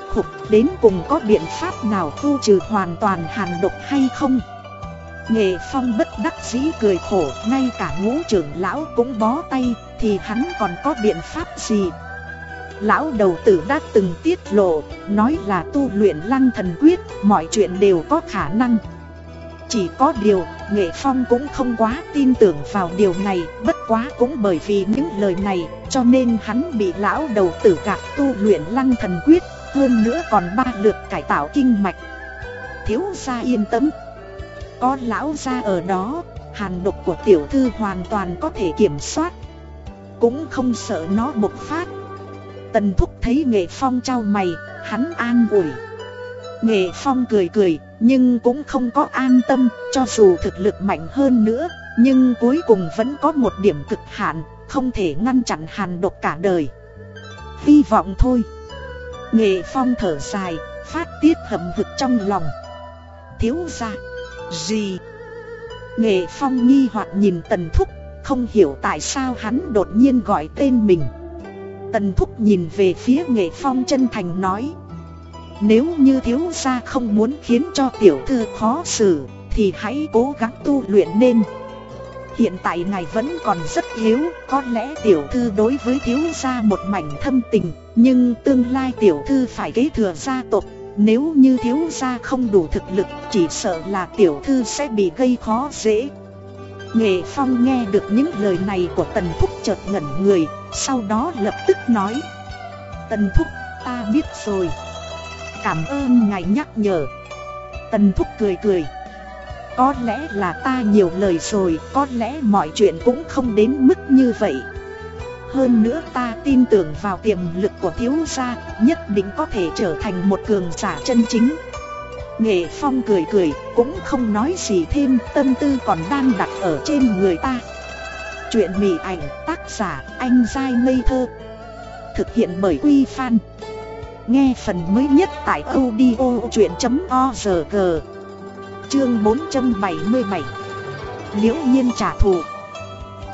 Khục, đến cùng có biện pháp nào thu trừ hoàn toàn hàn độc hay không? Nghệ Phong bất đắc dĩ cười khổ, Ngay cả ngũ trưởng lão cũng bó tay, Thì hắn còn có biện pháp gì? Lão đầu tử đã từng tiết lộ, Nói là tu luyện lăng thần quyết, Mọi chuyện đều có khả năng. Chỉ có điều, Nghệ Phong cũng không quá tin tưởng vào điều này, Bất quá cũng bởi vì những lời này, Cho nên hắn bị lão đầu tử gạt tu luyện lăng thần quyết, Hơn nữa còn ba lượt cải tạo kinh mạch. Thiếu gia yên tâm có lão ra ở đó, hàn độc của tiểu thư hoàn toàn có thể kiểm soát. Cũng không sợ nó bộc phát. Tần thúc thấy nghệ phong trao mày, hắn an ủi. Nghệ phong cười cười, nhưng cũng không có an tâm Cho dù thực lực mạnh hơn nữa Nhưng cuối cùng vẫn có một điểm cực hạn Không thể ngăn chặn hàn độc cả đời. Hy vọng thôi. Nghệ phong thở dài, phát tiết hậm hực trong lòng. Thiếu ra gì? Nghệ Phong nghi hoặc nhìn Tần Thúc, không hiểu tại sao hắn đột nhiên gọi tên mình. Tần Thúc nhìn về phía Nghệ Phong chân thành nói Nếu như thiếu gia không muốn khiến cho tiểu thư khó xử Thì hãy cố gắng tu luyện nên Hiện tại ngài vẫn còn rất yếu Có lẽ tiểu thư đối với thiếu gia một mảnh thâm tình Nhưng tương lai tiểu thư phải kế thừa gia tộc nếu như thiếu gia không đủ thực lực, Chỉ sợ là tiểu thư sẽ bị gây khó dễ. Nghệ Phong nghe được những lời này của Tần Thúc chợt ngẩn người, Sau đó lập tức nói. Tần Thúc, ta biết rồi. Cảm ơn ngài nhắc nhở. Tần Thúc cười cười. Có lẽ là ta nhiều lời rồi, Có lẽ mọi chuyện cũng không đến mức như vậy hơn nữa ta tin tưởng vào tiềm lực của thiếu gia, Nhất định có thể trở thành một cường giả chân chính. Nghệ Phong cười cười, cũng không nói gì thêm, Tâm tư còn đang đặt ở trên người ta. Chuyện mỉ ảnh, tác giả, anh Giai ngây thơ. Thực hiện bởi Quy Phan. Nghe phần mới nhất tại audio chuyện.org Chương 477 Liễu nhiên trả thù.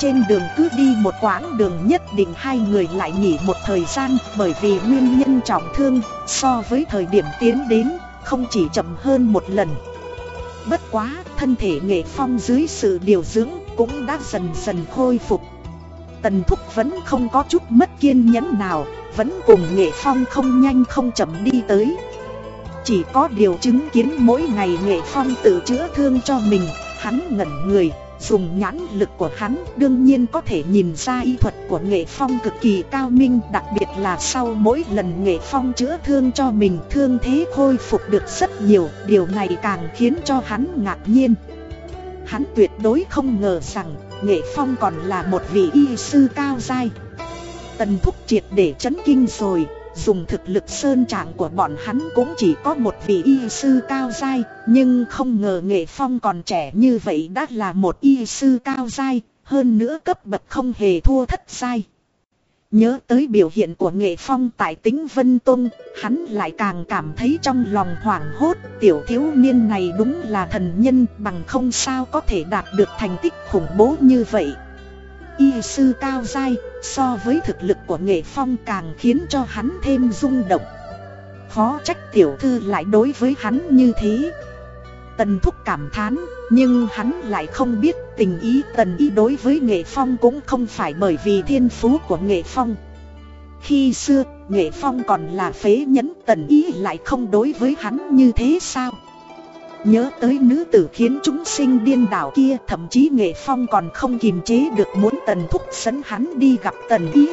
Trên đường cứ đi một quãng đường nhất định hai người lại nghỉ một thời gian Bởi vì nguyên nhân trọng thương, so với thời điểm tiến đến, không chỉ chậm hơn một lần. Bất quá, thân thể nghệ phong dưới sự điều dưỡng cũng đã dần dần khôi phục. Tần Thúc vẫn không có chút mất kiên nhẫn nào, Vẫn cùng Nghệ Phong không nhanh không chậm đi tới. Chỉ có điều chứng kiến mỗi ngày Nghệ Phong tự chữa thương cho mình, Hắn ngẩn người. Dùng nhãn lực của hắn đương nhiên có thể nhìn ra y thuật của Nghệ Phong cực kỳ cao minh, Đặc biệt là sau mỗi lần Nghệ Phong chữa thương cho mình, Thương thế khôi phục được rất nhiều, Điều này càng khiến cho hắn ngạc nhiên. Hắn tuyệt đối không ngờ rằng Nghệ Phong còn là một vị y sư cao dai Tần thúc triệt để chấn kinh rồi Dùng thực lực sơn trạng của bọn hắn cũng chỉ có một vị y sư cao dai Nhưng không ngờ Nghệ Phong còn trẻ như vậy đã là một y sư cao dai Hơn nữa cấp bậc không hề thua thất dai Nhớ tới biểu hiện của nghệ phong tại tính Vân Tông, hắn lại càng cảm thấy trong lòng hoảng hốt, tiểu thiếu niên này đúng là thần nhân bằng không sao có thể đạt được thành tích khủng bố như vậy. Y sư cao dai, so với thực lực của nghệ phong càng khiến cho hắn thêm rung động. Khó trách tiểu thư lại đối với hắn như thế. Tần thúc cảm thán, nhưng hắn lại không biết tình ý tần ý đối với nghệ phong cũng không phải bởi vì thiên phú của nghệ phong. Khi xưa, nghệ phong còn là phế nhẫn tần ý lại không đối với hắn như thế sao? Nhớ tới nữ tử khiến chúng sinh điên đảo kia Thậm chí nghệ phong còn không kiềm chế được muốn tần thúc sấn hắn đi gặp tần ý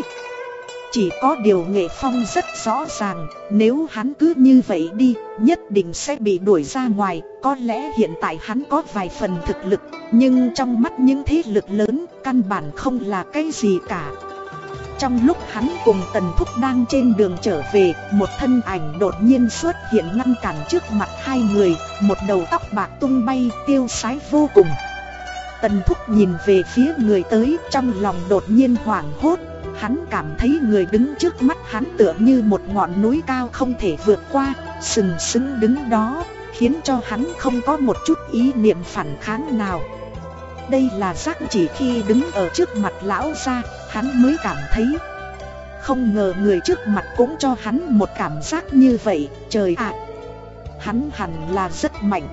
chỉ có điều nghệ phong rất rõ ràng, nếu hắn cứ như vậy đi, nhất định sẽ bị đuổi ra ngoài, có lẽ hiện tại hắn có vài phần thực lực, nhưng trong mắt những thế lực lớn, căn bản không là cái gì cả. Trong lúc hắn cùng Tần Thúc đang trên đường trở về, một thân ảnh đột nhiên xuất hiện ngăn cản trước mặt hai người, một đầu tóc bạc tung bay tiêu sái vô cùng. Tần Thúc nhìn về phía người tới trong lòng đột nhiên hoảng hốt Hắn cảm thấy người đứng trước mắt hắn tựa như một ngọn núi cao không thể vượt qua, sừng sững đứng đó, khiến cho hắn không có một chút ý niệm phản kháng nào. Đây là giác chỉ khi đứng ở trước mặt lão gia, hắn mới cảm thấy. Không ngờ người trước mặt cũng cho hắn một cảm giác như vậy, trời ạ. hắn hẳn là rất mạnh.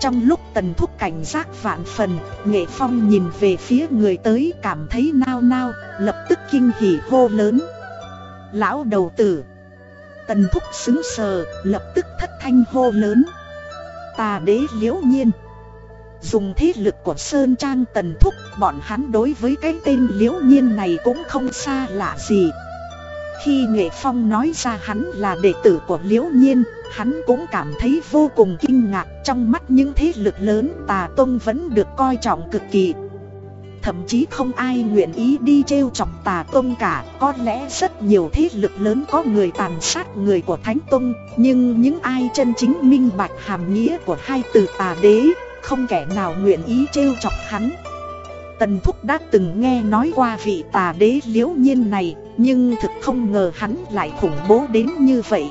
Trong lúc tần thúc cảnh giác vạn phần, nghệ phong nhìn về phía người tới cảm thấy nao nao, lập tức kinh hỉ hô lớn. Lão đầu tử. Tần thúc xứng sờ, lập tức thất thanh hô lớn. Tà đế liễu nhiên. Dùng thế lực của Sơn Trang tần thúc, bọn hắn đối với cái tên liễu nhiên này cũng không xa lạ gì. Khi Nghệ Phong nói ra hắn là đệ tử của Liễu Nhiên, hắn cũng cảm thấy vô cùng kinh ngạc trong mắt những thế lực lớn tà tông vẫn được coi trọng cực kỳ. Thậm chí không ai nguyện ý đi trêu chọc tà tông cả, có lẽ rất nhiều thế lực lớn có người tàn sát người của Thánh Tông, nhưng những ai chân chính minh bạch hàm nghĩa của hai từ tà đế, không kẻ nào nguyện ý trêu chọc hắn. Tần Thúc đã từng nghe nói qua vị tà đế liễu nhiên này, nhưng thực không ngờ hắn lại khủng bố đến như vậy.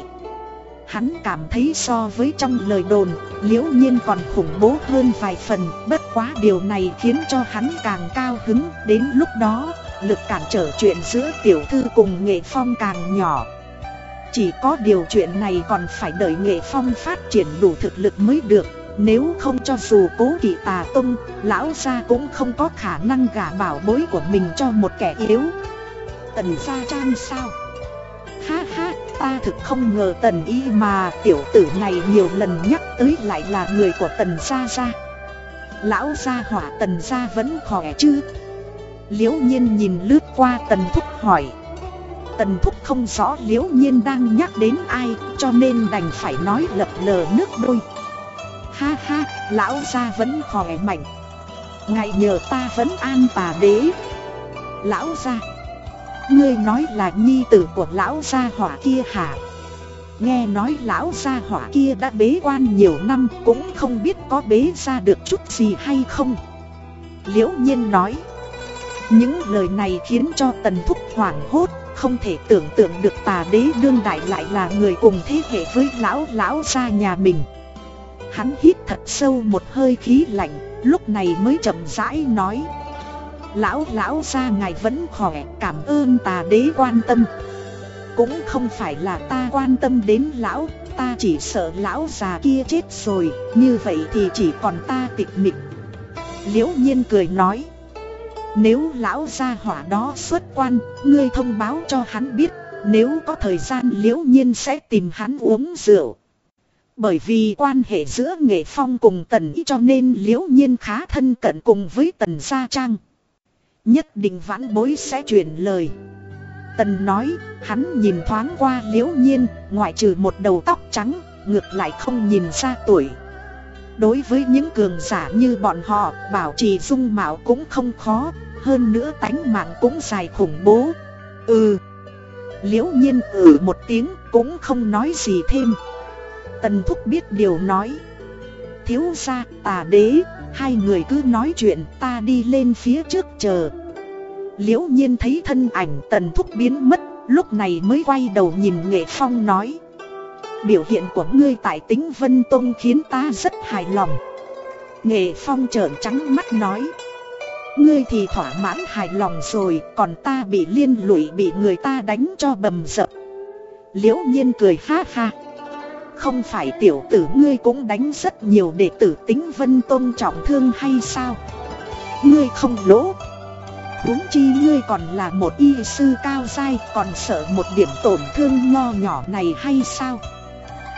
Hắn cảm thấy so với trong lời đồn, liễu nhiên còn khủng bố hơn vài phần, bất quá điều này khiến cho hắn càng cao hứng, đến lúc đó, lực cản trở chuyện giữa tiểu thư cùng nghệ phong càng nhỏ. Chỉ có điều chuyện này còn phải đợi nghệ phong phát triển đủ thực lực mới được, nếu không cho dù cố kỵ tà tung, lão gia cũng không có khả năng gả bảo bối của mình cho một kẻ yếu. Tần gia trang sao? Ha ha, ta thực không ngờ tần y mà tiểu tử này nhiều lần nhắc tới lại là người của tần gia gia. Lão gia hỏa tần gia vẫn khỏe chứ? Liễu nhiên nhìn lướt qua tần thúc hỏi. Tần thúc không rõ liễu nhiên đang nhắc đến ai cho nên đành phải nói lập lờ nước đôi. Ha ha, lão gia vẫn khỏe mạnh. Ngài nhờ ta vẫn an bà đế. Lão gia Ngươi nói là nhi tử của lão gia hỏa kia hả? Nghe nói lão gia hỏa kia đã bế quan nhiều năm cũng không biết có bế ra được chút gì hay không Liễu nhiên nói Những lời này khiến cho tần thúc hoảng hốt không thể tưởng tượng được tà đế đương đại lại là người cùng thế hệ với lão lão gia nhà mình Hắn hít thật sâu một hơi khí lạnh, lúc này mới chậm rãi nói. Lão lão gia ngài vẫn khỏe, cảm ơn tà đế quan tâm. Cũng không phải là ta quan tâm đến lão, ta chỉ sợ lão già kia chết rồi, như vậy thì chỉ còn ta tịch mịch. Liễu nhiên cười nói. Nếu lão gia hỏa đó xuất quan, ngươi thông báo cho hắn biết Nếu có thời gian liễu nhiên sẽ tìm hắn uống rượu bởi vì quan hệ giữa nghệ phong cùng tần ý cho nên liễu nhiên khá thân cận cùng với tần gia trang. Nhất định vãn bối sẽ truyền lời. Tần nói, hắn nhìn thoáng qua liễu nhiên, ngoại trừ một đầu tóc trắng, ngược lại không nhìn ra tuổi. Đối với những cường giả như bọn họ, bảo trì dung mạo cũng không khó, hơn nữa tánh mạng cũng dài khủng bố. Ừ. Liễu nhiên ử ừ một tiếng cũng không nói gì thêm. Tần Thúc biết điều nói. Thiếu gia, tà đế, Hai người cứ nói chuyện, ta đi lên phía trước chờ. Liễu nhiên thấy thân ảnh Tần Thúc biến mất, Lúc này mới quay đầu nhìn Nghệ Phong nói. Biểu hiện của ngươi tại tính Vân Tông khiến ta rất hài lòng. Nghệ Phong trợn trắng mắt nói. Ngươi thì thỏa mãn hài lòng rồi, Còn ta bị liên lụy bị người ta đánh cho bầm dập. Liễu nhiên cười ha ha không phải tiểu tử ngươi cũng đánh rất nhiều để tử tính vân tôn trọng thương hay sao? Ngươi không lỗ. Huống chi ngươi còn là một y sư cao dai, còn sợ một điểm tổn thương nho nhỏ này hay sao?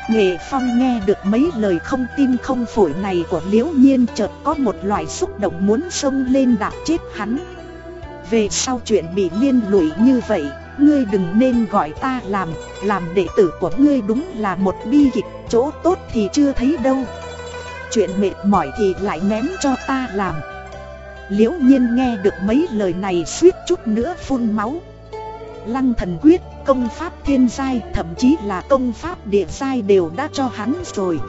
Nghệ Phong nghe được mấy lời không tim không phổi này của Liễu Nhiên chợt có một loại xúc động muốn xông lên đạp chết hắn. Về sau chuyện bị liên lụy như vậy ngươi đừng nên gọi ta làm, làm đệ tử của ngươi đúng là một bi kịch, chỗ tốt thì chưa thấy đâu. Chuyện mệt mỏi thì lại ném cho ta làm. Liễu nhiên nghe được mấy lời này suýt chút nữa phun máu. Lăng thần quyết, công pháp thiên giai, thậm chí là công pháp địa giai đều đã cho hắn rồi.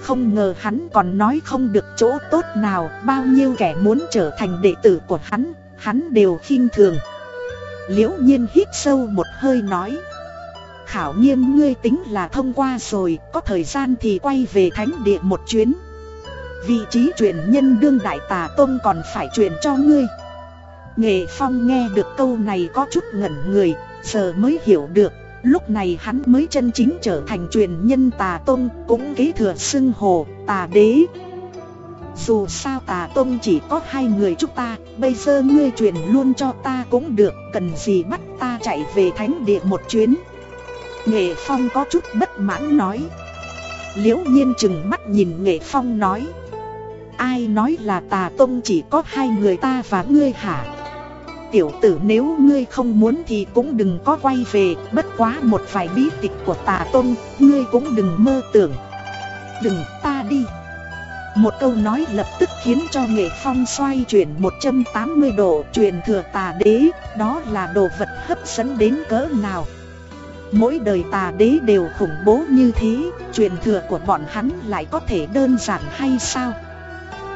Không ngờ hắn còn nói không được chỗ tốt nào, bao nhiêu kẻ muốn trở thành đệ tử của hắn, hắn đều khinh thường. Liễu nhiên hít sâu một hơi nói. Khảo nghiêm ngươi tính là thông qua rồi, Có thời gian thì quay về thánh địa một chuyến. Vị trí truyền nhân đương đại tà tôn còn phải truyền cho ngươi. Nghệ Phong nghe được câu này có chút ngẩn người, Giờ mới hiểu được, Lúc này hắn mới chân chính trở thành truyền nhân tà tôn, Cũng kế thừa xưng hồ, tà đế dù sao tà tông chỉ có hai người chúng ta, Bây giờ ngươi truyền luôn cho ta cũng được, Cần gì bắt ta chạy về thánh địa một chuyến? Nghệ Phong có chút bất mãn nói. Liễu nhiên chừng mắt nhìn Nghệ Phong nói. Ai nói là tà tông chỉ có hai người ta và ngươi hả? Tiểu tử nếu ngươi không muốn thì cũng đừng có quay về, Bất quá một vài bí tịch của tà tông, Ngươi cũng đừng mơ tưởng. Đừng, ta đi một câu nói lập tức khiến cho nghệ phong xoay chuyển 180 độ truyền thừa tà đế, đó là đồ vật hấp dẫn đến cỡ nào. Mỗi đời tà đế đều khủng bố như thế, truyền thừa của bọn hắn lại có thể đơn giản hay sao?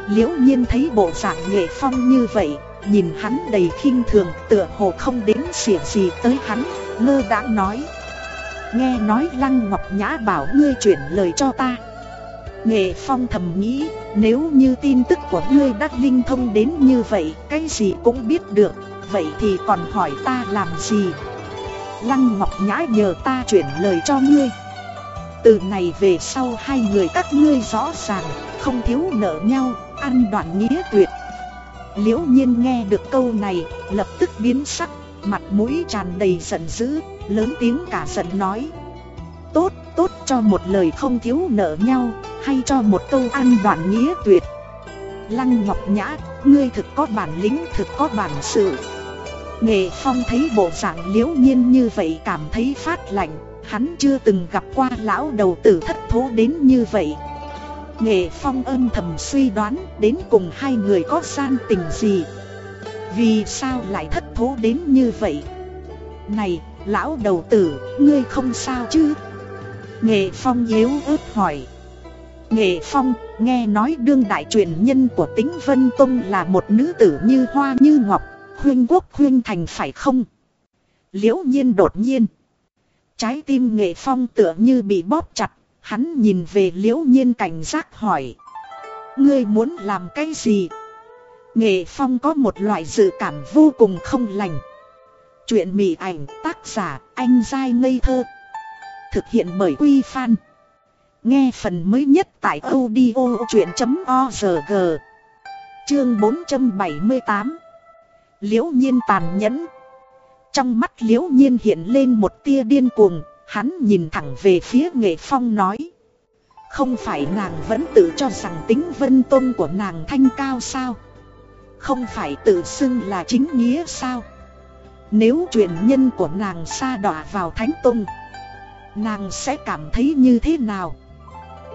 Liễu nhiên thấy bộ dạng nghệ phong như vậy, nhìn hắn đầy khinh thường tựa hồ không đến xỉa gì tới hắn, ngơ đã nói. Nghe nói Lăng Ngọc Nhã bảo ngươi chuyển lời cho ta. Nghệ Phong thầm nghĩ, nếu như tin tức của ngươi đã linh thông đến như vậy, cái gì cũng biết được, vậy thì còn hỏi ta làm gì? Lăng Ngọc Nhã nhờ ta chuyển lời cho ngươi. Từ này về sau hai người các ngươi rõ ràng, không thiếu nợ nhau, ăn đoạn nghĩa tuyệt. Liễu nhiên nghe được câu này, lập tức biến sắc, mặt mũi tràn đầy giận dữ, lớn tiếng cả giận nói. Tốt, tốt cho một lời không thiếu nợ nhau, hay cho một câu ăn đoạn nghĩa tuyệt. Lăng Ngọc Nhã, ngươi thực có bản lĩnh thực có bản sự. Nghệ Phong thấy bộ dạng liễu nhiên như vậy cảm thấy phát lạnh Hắn chưa từng gặp qua lão đầu tử thất thố đến như vậy. Nghệ Phong âm thầm suy đoán đến cùng hai người có gian tình gì? Vì sao lại thất thố đến như vậy? Này, lão đầu tử, ngươi không sao chứ? Nghệ Phong yếu ớt hỏi Nghệ Phong, nghe nói đương đại truyền nhân của tính Vân Tông là một nữ tử như hoa như ngọc, huyên quốc huyên thành phải không? Liễu nhiên đột nhiên. Trái tim nghệ phong tựa như bị bóp chặt, hắn nhìn về liễu nhiên cảnh giác hỏi. Ngươi muốn làm cái gì? Nghệ phong có một loại dự cảm vô cùng không lành. Chuyện mị ảnh tác giả anh dai ngây thơ. Thực hiện bởi Quy Phan. Nghe phần mới nhất tại audio.org Chương 478. Liễu nhiên tàn nhẫn. Trong mắt liễu nhiên hiện lên một tia điên cuồng, hắn nhìn thẳng về phía nghệ phong nói. Không phải nàng vẫn tự cho rằng tính vân tôn của nàng thanh cao sao? Không phải tự xưng là chính nghĩa sao? Nếu truyền nhân của nàng xa đọa vào thánh tông Nàng sẽ cảm thấy như thế nào?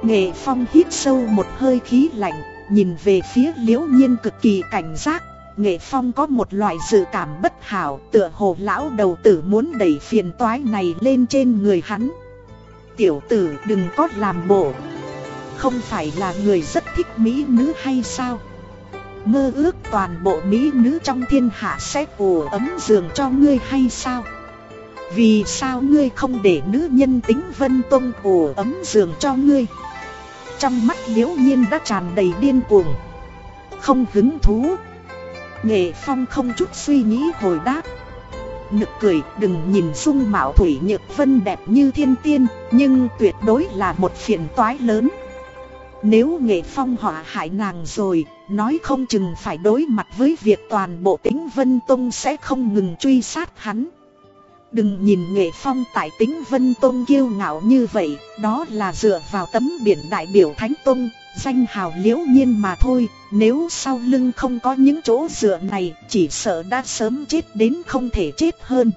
Nghệ phong hít sâu một hơi khí lạnh, Nhìn về phía liễu nhiên cực kỳ cảnh giác. Nghệ phong có một loại dự cảm bất hảo, Tựa hồ lão đầu tử muốn đẩy phiền toái này lên trên người hắn. Tiểu tử đừng có làm bộ. Không phải là người rất thích mỹ nữ hay sao? Mơ ước toàn bộ mỹ nữ trong thiên hạ sẽ ủ ấm giường cho ngươi hay sao? Vì sao ngươi không để nữ nhân tính vân tông ủ ấm giường cho ngươi? Trong mắt liễu nhiên đã tràn đầy điên cuồng. Không hứng thú. Nghệ phong không chút suy nghĩ hồi đáp. Nực cười, đừng nhìn dung mạo thủy nhược vân đẹp như thiên tiên, Nhưng tuyệt đối là một phiền toái lớn. Nếu nghệ phong họa hại nàng rồi, Nói không chừng phải đối mặt với việc toàn bộ tính Vân Tông sẽ không ngừng truy sát hắn. Đừng nhìn nghệ phong tại tính Vân Tông kiêu ngạo như vậy, Đó là dựa vào tấm biển đại biểu Thánh Tông, Danh hào liễu nhiên mà thôi, Nếu sau lưng không có những chỗ dựa này, Chỉ sợ đã sớm chết đến không thể chết hơn.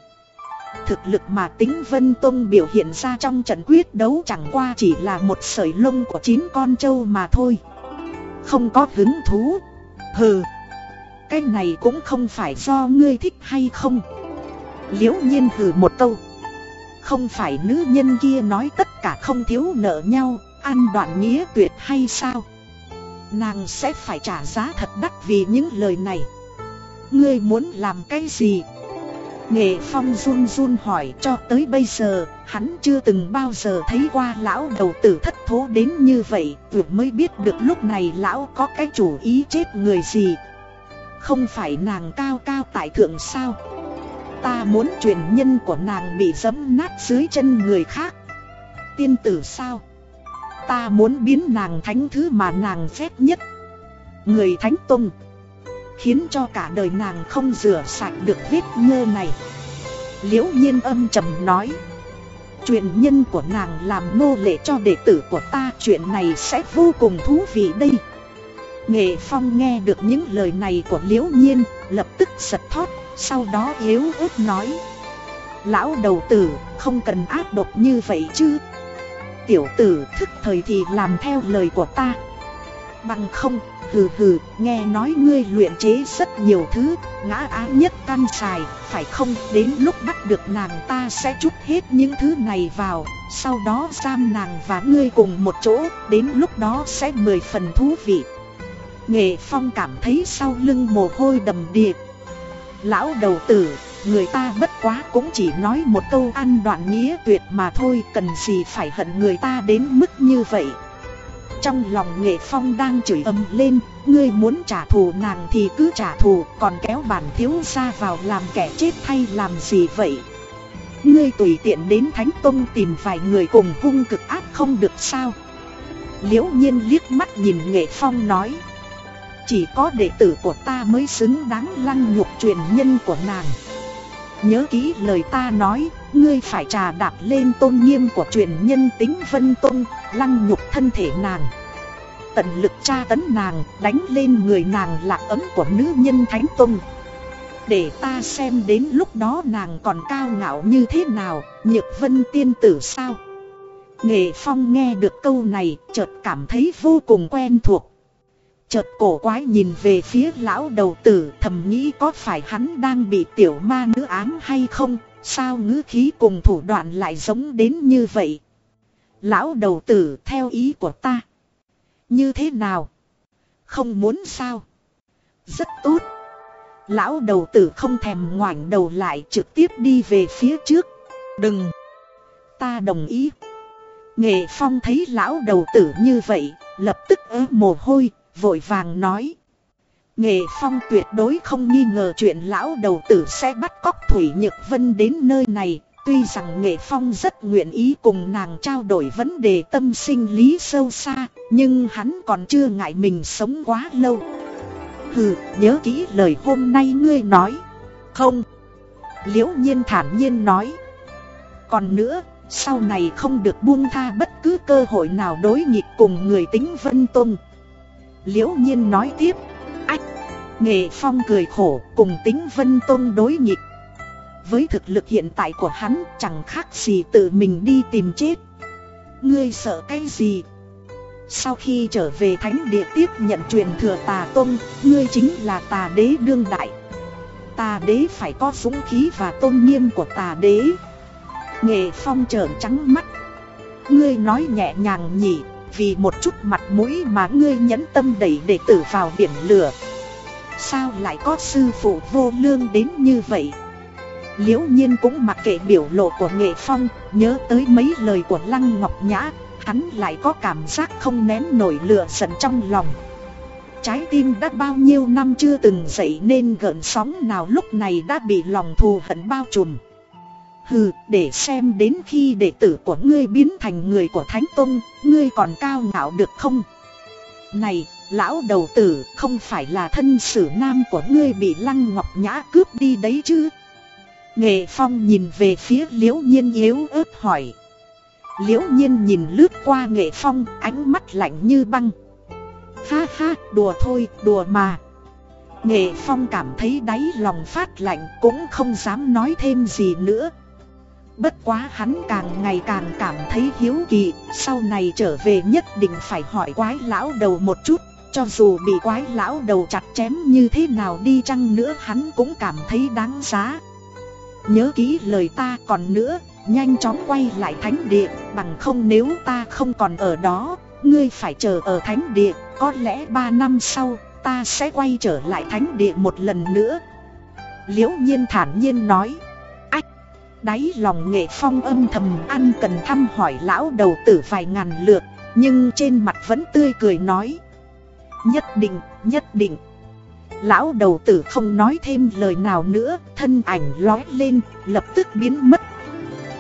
Thực lực mà tính Vân Tông biểu hiện ra trong trận quyết đấu chẳng qua chỉ là một sợi lông của chín con trâu mà thôi. Không có hứng thú. Hừ, Cái này cũng không phải do ngươi thích hay không? Liễu nhiên hừ một câu Không phải nữ nhân kia nói tất cả không thiếu nợ nhau Ăn đoạn nghĩa tuyệt hay sao Nàng sẽ phải trả giá thật đắt vì những lời này Ngươi muốn làm cái gì Nghệ Phong run run hỏi cho tới bây giờ, hắn chưa từng bao giờ thấy qua lão đầu tử thất thố đến như vậy, vừa mới biết được lúc này lão có cái chủ ý chết người gì. Không phải nàng cao cao tại thượng sao? Ta muốn truyền nhân của nàng bị dẫm nát dưới chân người khác. Tiên tử sao? Ta muốn biến nàng thánh thứ mà nàng ghét nhất. Người thánh tung, khiến cho cả đời nàng không rửa sạch được vết nhơ này. Liễu nhiên âm trầm nói, chuyện nhân của nàng làm nô lệ cho đệ tử của ta chuyện này sẽ vô cùng thú vị đây. Nghệ Phong nghe được những lời này của Liễu Nhiên, lập tức giật thót, sau đó yếu ớt nói. Lão đầu tử, không cần áp độc như vậy chứ. Tiểu tử thức thời thì làm theo lời của ta. Bằng không, hừ hừ, nghe nói ngươi luyện chế rất nhiều thứ, ngã á nhất căn xài, phải không? Đến lúc bắt được nàng ta sẽ chút hết những thứ này vào, sau đó giam nàng và ngươi cùng một chỗ, đến lúc đó sẽ mười phần thú vị. Nghệ Phong cảm thấy sau lưng mồ hôi đầm đìa. Lão đầu tử, người ta bất quá cũng chỉ nói một câu ăn đoạn nghĩa tuyệt mà thôi, cần gì phải hận người ta đến mức như vậy. Trong lòng nghệ phong đang chửi ầm lên Ngươi muốn trả thù nàng thì cứ trả thù Còn kéo bản thiếu ra vào làm kẻ chết thay làm gì vậy Ngươi tùy tiện đến Thánh Tông tìm vài người cùng hung cực ác không được sao Liễu nhiên liếc mắt nhìn nghệ phong nói chỉ có đệ tử của ta mới xứng đáng lăng nhục truyền nhân của nàng Nhớ kỹ lời ta nói, ngươi phải trà đạp lên tôn nghiêm của truyền nhân tính vân tôn, lăng nhục thân thể nàng. Tận lực tra tấn nàng, đánh lên người nàng lạc ấm của nữ nhân thánh tôn. Để ta xem đến lúc đó nàng còn cao ngạo như thế nào, nhược vân tiên tử sao. Nghệ Phong nghe được câu này, chợt cảm thấy vô cùng quen thuộc. Chợt cổ quái nhìn về phía lão đầu tử thầm nghĩ có phải hắn đang bị tiểu ma nữ ám hay không, sao ngữ khí cùng thủ đoạn lại giống đến như vậy. Lão đầu tử theo ý của ta. Như thế nào? Không muốn sao? Rất tốt. Lão đầu tử không thèm ngoảnh đầu lại trực tiếp đi về phía trước. Đừng! Ta đồng ý. Nghệ Phong thấy lão đầu tử như vậy, lập tức ớ mồ hôi, vội vàng nói. Nghệ Phong tuyệt đối không nghi ngờ chuyện lão đầu tử sẽ bắt cóc Thủy Nhược Vân đến nơi này. Tuy rằng Nghệ Phong rất nguyện ý cùng nàng trao đổi vấn đề tâm sinh lý sâu xa, nhưng hắn còn chưa ngại mình sống quá lâu. Hừ, nhớ kỹ lời hôm nay ngươi nói. Không. Liễu nhiên thản nhiên nói. Còn nữa, sau này không được buông tha bất cứ cơ hội nào đối nghịch cùng người tính Vân Tông. Liễu nhiên nói tiếp. Ách, nghệ phong cười khổ cùng tính Vân Tông đối nghịch. Với thực lực hiện tại của hắn chẳng khác gì tự mình đi tìm chết. Ngươi sợ cái gì? Sau khi trở về thánh địa tiếp nhận truyền thừa tà tông, ngươi chính là tà đế đương đại. Tà đế phải có dũng khí và tôn nghiêm của tà đế. Nghệ phong trợn trắng mắt. Ngươi nói nhẹ nhàng nhỉ, vì một chút mặt mũi mà ngươi nhẫn tâm đẩy đệ tử vào biển lửa. Sao lại có sư phụ vô lương đến như vậy? Liễu nhiên cũng mặc kệ biểu lộ của nghệ phong, nhớ tới mấy lời của Lăng Ngọc Nhã, hắn lại có cảm giác không nén nổi lửa giận trong lòng. Trái tim đã bao nhiêu năm chưa từng dậy nên gợn sóng nào lúc này đã bị lòng thù hận bao trùm. Hừ, để xem đến khi đệ tử của ngươi biến thành người của Thánh Tông, ngươi còn cao ngạo được không? Này, lão đầu tử, không phải là thân sử nam của ngươi bị Lăng Ngọc Nhã cướp đi đấy chứ? Nghệ Phong nhìn về phía Liễu Nhiên yếu ớt hỏi. Liễu Nhiên nhìn lướt qua Nghệ Phong, ánh mắt lạnh như băng. Ha ha, đùa thôi, đùa mà. Nghệ Phong cảm thấy đáy lòng phát lạnh cũng không dám nói thêm gì nữa. Bất quá hắn càng ngày càng cảm thấy hiếu kỳ, sau này trở về nhất định phải hỏi quái lão đầu một chút, cho dù bị quái lão đầu chặt chém như thế nào đi chăng nữa hắn cũng cảm thấy đáng giá. Nhớ kỹ lời ta còn nữa, nhanh chóng quay lại thánh địa, bằng không nếu ta không còn ở đó, ngươi phải chờ ở thánh địa, có lẽ 3 năm sau, ta sẽ quay trở lại thánh địa một lần nữa. Liễu nhiên thản nhiên nói, đáy lòng nghệ phong âm thầm ăn cần thăm hỏi lão đầu tử vài ngàn lượt, nhưng trên mặt vẫn tươi cười nói, nhất định, nhất định. Lão đầu tử không nói thêm lời nào nữa, thân ảnh lói lên, lập tức biến mất.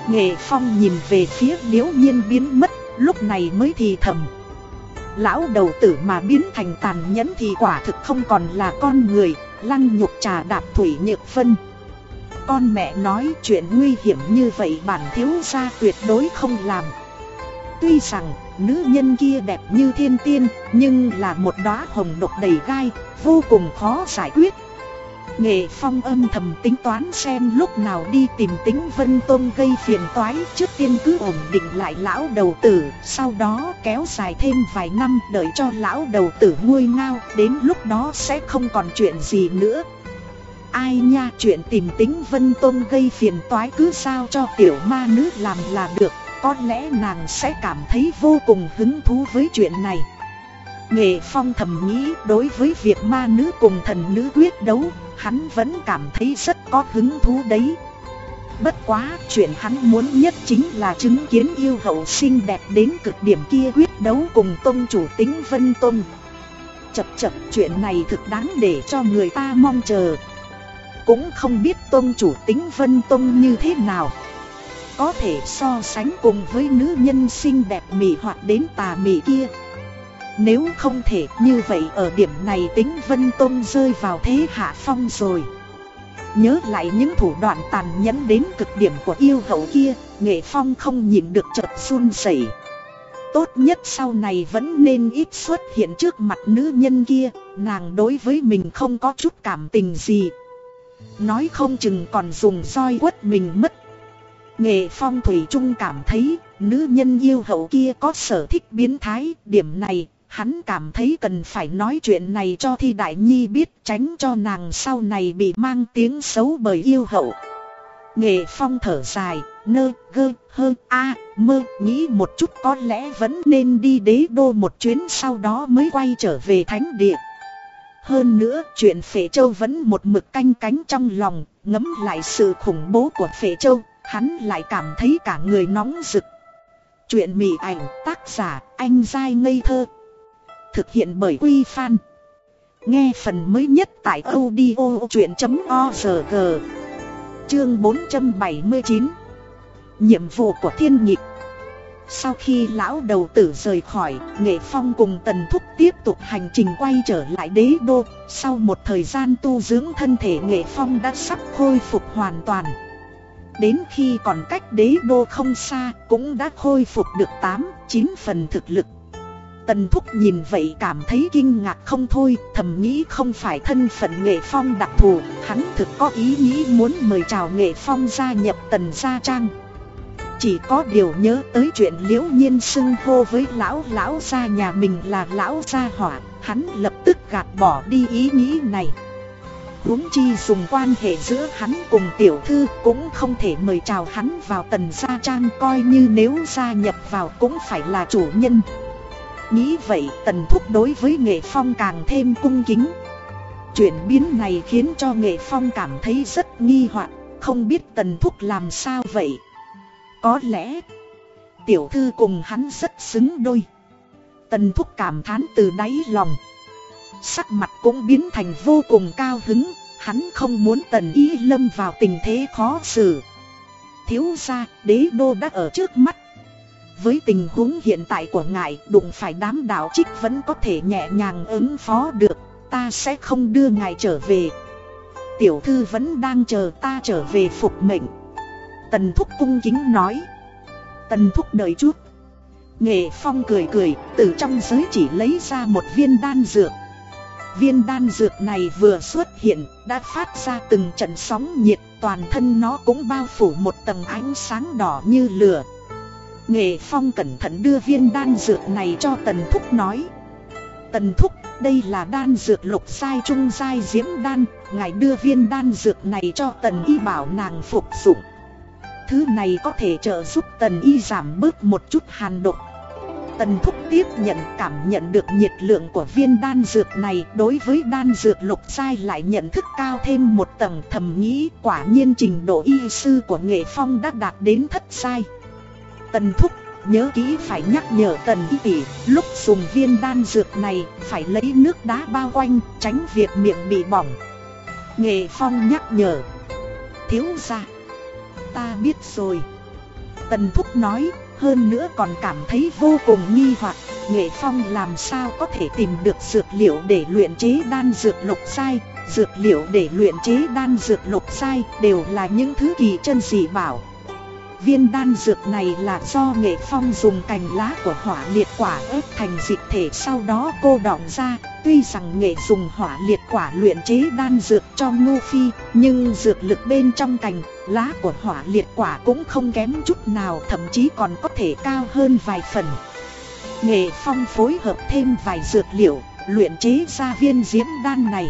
Nghệ Phong nhìn về phía liễu nhiên biến mất, lúc này mới thì thầm. Lão đầu tử mà biến thành tàn nhẫn thì quả thực không còn là con người, lăng nhục trà đạp thủy nhược phân. Con mẹ nói chuyện nguy hiểm như vậy bản thiếu gia tuyệt đối không làm. Tuy rằng nữ nhân kia đẹp như thiên tiên, nhưng là một đóa hồng độc đầy gai, vô cùng khó giải quyết. Nghệ Phong âm thầm tính toán xem lúc nào đi tìm tính Vân tôm gây phiền toái trước tiên cứ ổn định lại lão đầu tử, sau đó kéo dài thêm vài năm đợi cho lão đầu tử nguôi ngao, đến lúc đó sẽ không còn chuyện gì nữa. Ai nha chuyện tìm tính Vân Tôn gây phiền toái cứ sao cho tiểu ma nữ làm là được, có lẽ nàng sẽ cảm thấy vô cùng hứng thú với chuyện này. Nghệ Phong thầm nghĩ đối với việc ma nữ cùng thần nữ quyết đấu, hắn vẫn cảm thấy rất có hứng thú đấy. Bất quá, chuyện hắn muốn nhất chính là chứng kiến yêu hậu xinh đẹp đến cực điểm kia quyết đấu cùng tôn chủ tính Vân Tôn. Chập chập chuyện này thực đáng để cho người ta mong chờ. Cũng không biết tôn chủ tính Vân Tôn như thế nào. Có thể so sánh cùng với nữ nhân xinh đẹp mị hoặc đến tà mị kia. Nếu không thể như vậy ở điểm này tính Vân Tôn rơi vào thế hạ phong rồi Nhớ lại những thủ đoạn tàn nhẫn đến cực điểm của yêu hậu kia, Nghệ Phong không nhìn được chợt run rẩy. Tốt nhất sau này vẫn nên ít xuất hiện trước mặt nữ nhân kia, Nàng đối với mình không có chút cảm tình gì Nói không chừng còn dùng roi quất mình mất Nghệ Phong Thủy Trung cảm thấy nữ nhân yêu hậu kia có sở thích biến thái Điểm này Hắn cảm thấy cần phải nói chuyện này cho Thi Đại Nhi biết tránh cho nàng sau này bị mang tiếng xấu bởi yêu hậu. Nghệ phong thở dài, nơ, gơ, hơ, a, mơ, nghĩ một chút có lẽ vẫn nên đi đế đô một chuyến sau đó mới quay trở về thánh địa. Hơn nữa chuyện Phệ Châu vẫn một mực canh cánh trong lòng, ngấm lại sự khủng bố của Phệ Châu, hắn lại cảm thấy cả người nóng rực. Chuyện mị ảnh tác giả anh dai ngây thơ. Thực hiện bởi Quy Phan. Nghe phần mới nhất tại audio chuyện.org Chương 479 Nhiệm vụ của thiên nhịp sau khi lão đầu tử rời khỏi, Nghệ Phong cùng Tần Thúc tiếp tục hành trình quay trở lại đế đô. Sau một thời gian tu dưỡng thân thể Nghệ Phong đã sắp khôi phục hoàn toàn. Đến khi còn cách đế đô không xa cũng đã khôi phục được 8-9 phần thực lực. Tần Thúc nhìn vậy cảm thấy kinh ngạc không thôi, thầm nghĩ không phải thân phận Nghệ Phong đặc thù, hắn thực có ý nghĩ muốn mời chào Nghệ Phong gia nhập Tần Gia Trang. Chỉ có điều nhớ tới chuyện liễu nhiên xưng hô với lão lão gia nhà mình là lão gia hỏa, hắn lập tức gạt bỏ đi ý nghĩ này. huống chi dùng quan hệ giữa hắn cùng tiểu thư cũng không thể mời chào hắn vào Tần Gia Trang coi như nếu gia nhập vào cũng phải là chủ nhân. Nghĩ vậy tần thúc đối với nghệ phong càng thêm cung kính Chuyển biến này khiến cho nghệ phong cảm thấy rất nghi hoặc Không biết tần thúc làm sao vậy có lẽ, Tiểu thư cùng hắn rất xứng đôi. Tần thúc cảm thán từ đáy lòng. Sắc mặt cũng biến thành vô cùng cao hứng, Hắn không muốn tần y lâm vào tình thế khó xử. Thiếu ra đế đô đã ở trước mắt. Với tình huống hiện tại của ngài, đụng phải đám đạo trích vẫn có thể nhẹ nhàng ứng phó được, Ta sẽ không đưa ngài trở về. Tiểu thư vẫn đang chờ ta trở về phục mệnh. Tần Thúc cung kính nói. Tần Thúc đợi chút. Nghệ Phong cười cười Từ trong giới chỉ lấy ra một viên đan dược. Viên đan dược này vừa xuất hiện Đã phát ra từng trận sóng nhiệt Toàn thân nó cũng bao phủ một tầng ánh sáng đỏ như lửa. Nghệ Phong cẩn thận đưa viên đan dược này cho Tần Thúc nói. Tần Thúc, đây là đan dược lục sai trung sai diễm đan Ngài đưa viên đan dược này cho Tần Y bảo nàng phục dụng. Thứ này có thể trợ giúp Tần Y giảm bớt một chút hàn độc Tần Thúc tiếp nhận cảm nhận được nhiệt lượng của viên đan dược này Đối với đan dược lục sai lại nhận thức cao thêm một tầng thầm nghĩ Quả nhiên trình độ y sư của Nghệ Phong đã đạt đến thất sai Tần Thúc, nhớ kỹ phải nhắc nhở Tần Y tỷ, lúc dùng viên đan dược này phải lấy nước đá bao quanh, tránh việc miệng bị bỏng. Nghệ Phong nhắc nhở. Thiếu ra. Ta biết rồi. Tần Thúc nói, hơn nữa còn cảm thấy vô cùng nghi hoặc Nghệ Phong làm sao có thể tìm được dược liệu để luyện chế đan dược lục sai Dược liệu để luyện chế đan dược lục sai đều là những thứ kỳ chân dị bảo. Viên đan dược này là do nghệ phong dùng cành lá của hỏa liệt quả ép thành dịch thể sau đó cô đọng ra. Tuy rằng nghệ dùng hỏa liệt quả luyện chế đan dược cho ngô phi Nhưng dược lực bên trong cành lá của hỏa liệt quả cũng không kém chút nào Thậm chí còn có thể cao hơn vài phần. Nghệ phong phối hợp thêm vài dược liệu luyện chế ra viên diễm đan này.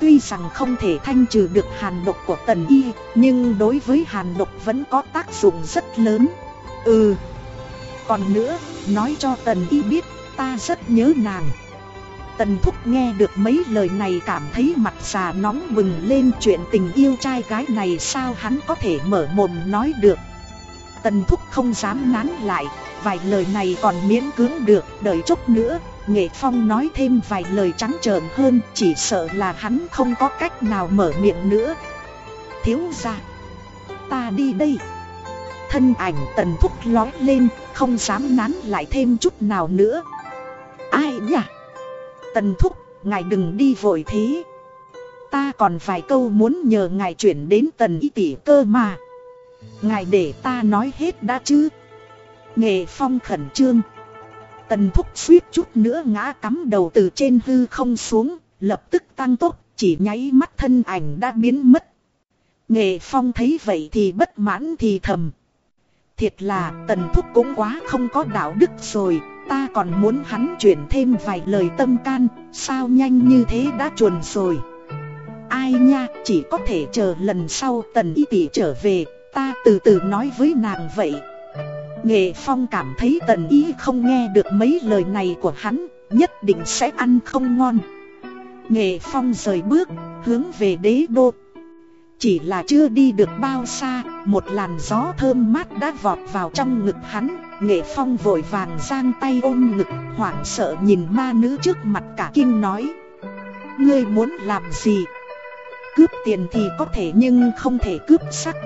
Tuy rằng không thể thanh trừ được hàn độc của tần y Nhưng đối với hàn độc vẫn có tác dụng rất lớn. Ừ. Còn nữa, nói cho tần y biết ta rất nhớ nàng. Tần Thúc nghe được mấy lời này cảm thấy mặt già nóng bừng lên chuyện tình yêu trai gái này sao hắn có thể mở mồm nói được. Tần Thúc không dám ngán lại, vài lời này còn miễn cưỡng được, đợi chút nữa, Nghệ Phong nói thêm vài lời trắng trợn hơn Chỉ sợ là hắn không có cách nào mở miệng nữa. Thiếu ra Ta đi đây. Thân ảnh tần thúc lói lên Không dám nán lại thêm chút nào nữa. Ai nhỉ? Tần thúc Ngài đừng đi vội thế. Ta còn vài câu muốn nhờ ngài chuyển đến tần y tỷ cơ mà. Ngài để ta nói hết đã chứ. Nghệ phong khẩn trương. Tần thúc suýt chút nữa ngã cắm đầu từ trên hư không xuống, lập tức tăng tốc, chỉ nháy mắt thân ảnh đã biến mất. Nghệ phong thấy vậy thì bất mãn thì thầm. Thiệt là tần thúc cũng quá không có đạo đức rồi, ta còn muốn hắn chuyển thêm vài lời tâm can, sao nhanh như thế đã chuồn rồi. Ai nha, chỉ có thể chờ lần sau tần y tỷ trở về, ta từ từ nói với nàng vậy. Nghệ Phong cảm thấy tần Y không nghe được mấy lời này của hắn, nhất định sẽ ăn không ngon. Nghệ Phong rời bước, hướng về đế đô. Chỉ là chưa đi được bao xa, một làn gió thơm mát đã vọt vào trong ngực hắn. Nghệ Phong vội vàng giang tay ôm ngực, hoảng sợ nhìn ma nữ trước mặt cả kinh nói. Ngươi muốn làm gì? Cướp tiền thì có thể nhưng không thể cướp sắc.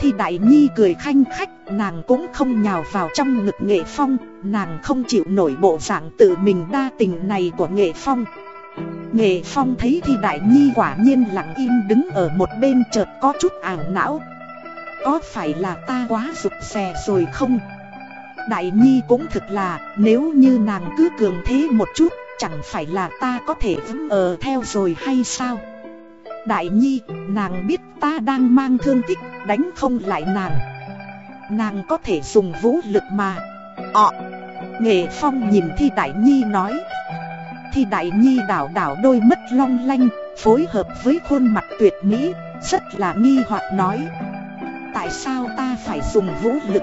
Thì Đại Nhi cười khanh khách, nàng cũng không nhào vào trong ngực Nghệ Phong, nàng không chịu nổi bộ dạng tự mình đa tình này của Nghệ Phong. Nghệ Phong thấy thì Đại Nhi quả nhiên lặng im đứng ở một bên chợt có chút ảo não. Có phải là ta quá rụt rè rồi không? Đại Nhi cũng thực là nếu như nàng cứ cường thế một chút chẳng phải là ta có thể vững ở theo rồi hay sao? Đại Nhi, nàng biết ta đang mang thương tích, đánh không lại nàng. Nàng có thể dùng vũ lực mà. Ọ, Nghệ Phong nhìn Thi Đại Nhi nói. Thi Đại Nhi đảo đảo đôi mắt long lanh, phối hợp với khuôn mặt tuyệt mỹ, rất là nghi hoặc nói. Tại sao ta phải dùng vũ lực?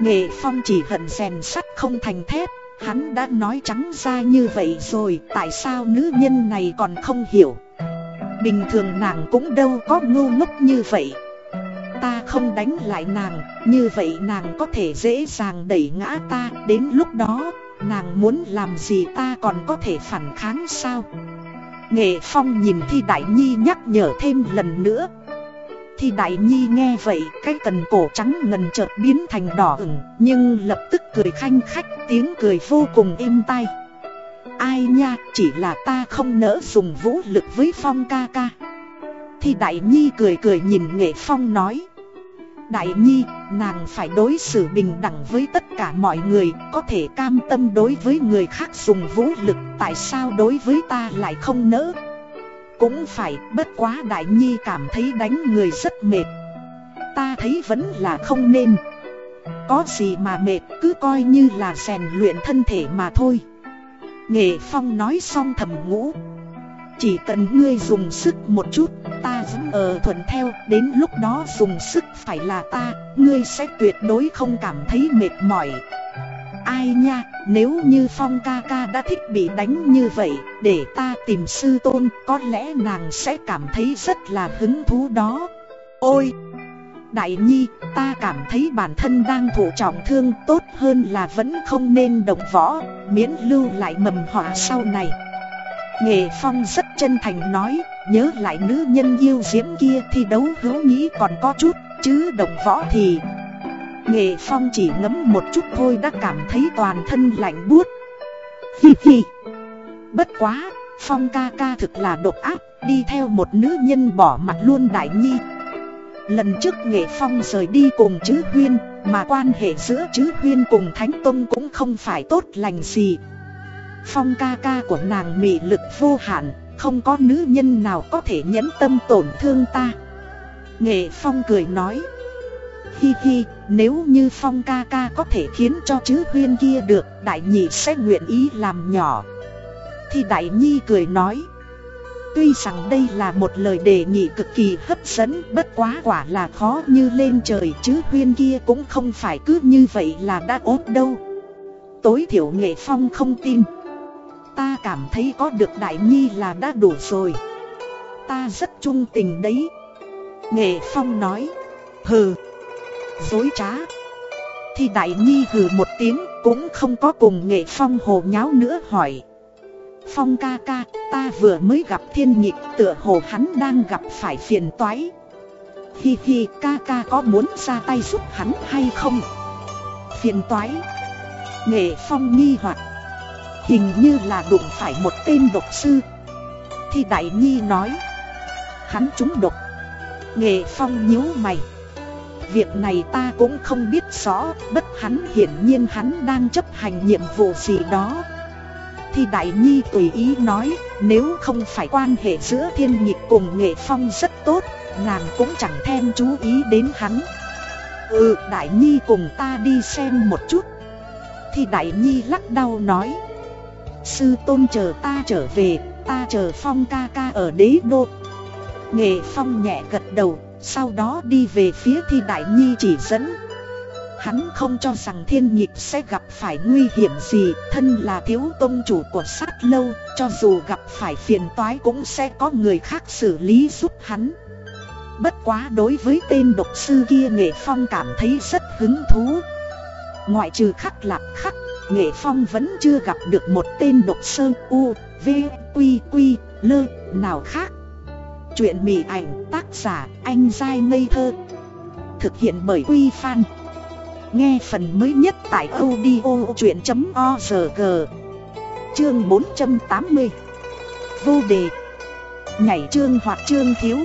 Nghệ Phong chỉ hận rèn sắt không thành thép, hắn đã nói trắng ra như vậy rồi, tại sao nữ nhân này còn không hiểu? Bình thường nàng cũng đâu có ngu ngốc như vậy Ta không đánh lại nàng Như vậy nàng có thể dễ dàng đẩy ngã ta Đến lúc đó Nàng muốn làm gì ta còn có thể phản kháng sao? Nghệ Phong nhìn Thi Đại Nhi nhắc nhở thêm lần nữa. Thi Đại Nhi nghe vậy Cái cần cổ trắng ngần chợt biến thành đỏ ửng Nhưng lập tức cười khanh khách Tiếng cười vô cùng êm tai. Ai nha, chỉ là ta không nỡ dùng vũ lực với Phong ca ca. Thi Đại Nhi cười cười nhìn Nghệ Phong nói. Đại Nhi, nàng phải đối xử bình đẳng với tất cả mọi người Có thể cam tâm đối với người khác dùng vũ lực Tại sao đối với ta lại không nỡ? Cũng phải, bất quá Đại Nhi cảm thấy đánh người rất mệt. Ta thấy vẫn là không nên. Có gì mà mệt cứ coi như là rèn luyện thân thể mà thôi. Nghệ Phong nói xong thầm ngũ. Chỉ cần ngươi dùng sức một chút Ta vẫn ở thuận theo. Đến lúc đó dùng sức phải là ta Ngươi sẽ tuyệt đối không cảm thấy mệt mỏi. Ai nha Nếu như Phong ca ca đã thích bị đánh như vậy Để ta tìm sư tôn Có lẽ nàng sẽ cảm thấy rất là hứng thú đó. Ôi! Đại Nhi, ta cảm thấy bản thân đang thụ trọng thương tốt hơn là vẫn không nên động võ, miễn lưu lại mầm họa sau này. Nghệ Phong rất chân thành nói, nhớ lại nữ nhân yêu diễm kia thì đấu hữu nghĩ còn có chút, chứ động võ thì... Nghệ Phong chỉ ngấm một chút thôi đã cảm thấy toàn thân lạnh buốt. [LAUGHS] Hi hi. Bất quá, Phong ca ca thực là độc ác, đi theo một nữ nhân bỏ mặt luôn Đại Nhi, Lần trước Nghệ Phong rời đi cùng Chứ Huyên Mà quan hệ giữa Chứ Huyên cùng Thánh Tông cũng không phải tốt lành gì Phong ca ca của nàng mị lực vô hạn không có nữ nhân nào có thể nhẫn tâm tổn thương ta. Nghệ Phong cười nói. Hi hi, nếu như Phong ca ca có thể khiến cho Chứ Huyên kia được Đại Nhị sẽ nguyện ý làm nhỏ. Thì Đại Nhi cười nói. Tuy rằng đây là một lời đề nghị cực kỳ hấp dẫn Bất quá quả là khó như lên trời chứ huyên kia cũng không phải cứ như vậy là đã ốt đâu. Tối thiểu nghệ phong không tin. Ta cảm thấy có được đại nhi là đã đủ rồi Ta rất trung tình đấy Nghệ phong nói Hừ Dối trá Thì đại nhi hừ một tiếng cũng không có cùng nghệ phong hồ nháo nữa hỏi Phong ca ca, ta vừa mới gặp thiên nhịp tựa hồ hắn đang gặp phải phiền toái. Hi hi ca ca có muốn ra tay giúp hắn hay không? Phiền toái. Nghệ phong nghi hoặc Hình như là đụng phải một tên độc sư. Thì đại nhi nói. Hắn trúng độc. Nghệ phong nhíu mày. Việc này ta cũng không biết rõ, bất hắn hiển nhiên hắn đang chấp hành nhiệm vụ gì đó thì Đại Nhi tùy ý nói, nếu không phải quan hệ giữa thiên nhịp cùng nghệ phong rất tốt, nàng cũng chẳng thêm chú ý đến hắn. Ừ, Đại Nhi cùng ta đi xem một chút. Thì Đại Nhi lắc đầu nói, sư tôn chờ ta trở về, ta chờ phong ca ca ở đế đô. Nghệ phong nhẹ gật đầu, sau đó đi về phía thi Đại Nhi chỉ dẫn. Hắn không cho rằng thiên nhịp sẽ gặp phải nguy hiểm gì Thân là thiếu tôn chủ của sát lâu Cho dù gặp phải phiền toái cũng sẽ có người khác xử lý giúp hắn Bất quá đối với tên độc sư kia Nghệ Phong cảm thấy rất hứng thú Ngoại trừ khắc lạc khắc Nghệ Phong vẫn chưa gặp được một tên độc sơ U, V, Quy, Quy, Lơ, nào khác. Chuyện mỉ ảnh tác giả anh dai ngây thơ. Thực hiện bởi Quy Phan. Nghe phần mới nhất tại audio chuyện.org Chương 480 Vô đề. Nhảy chương hoặc chương thiếu.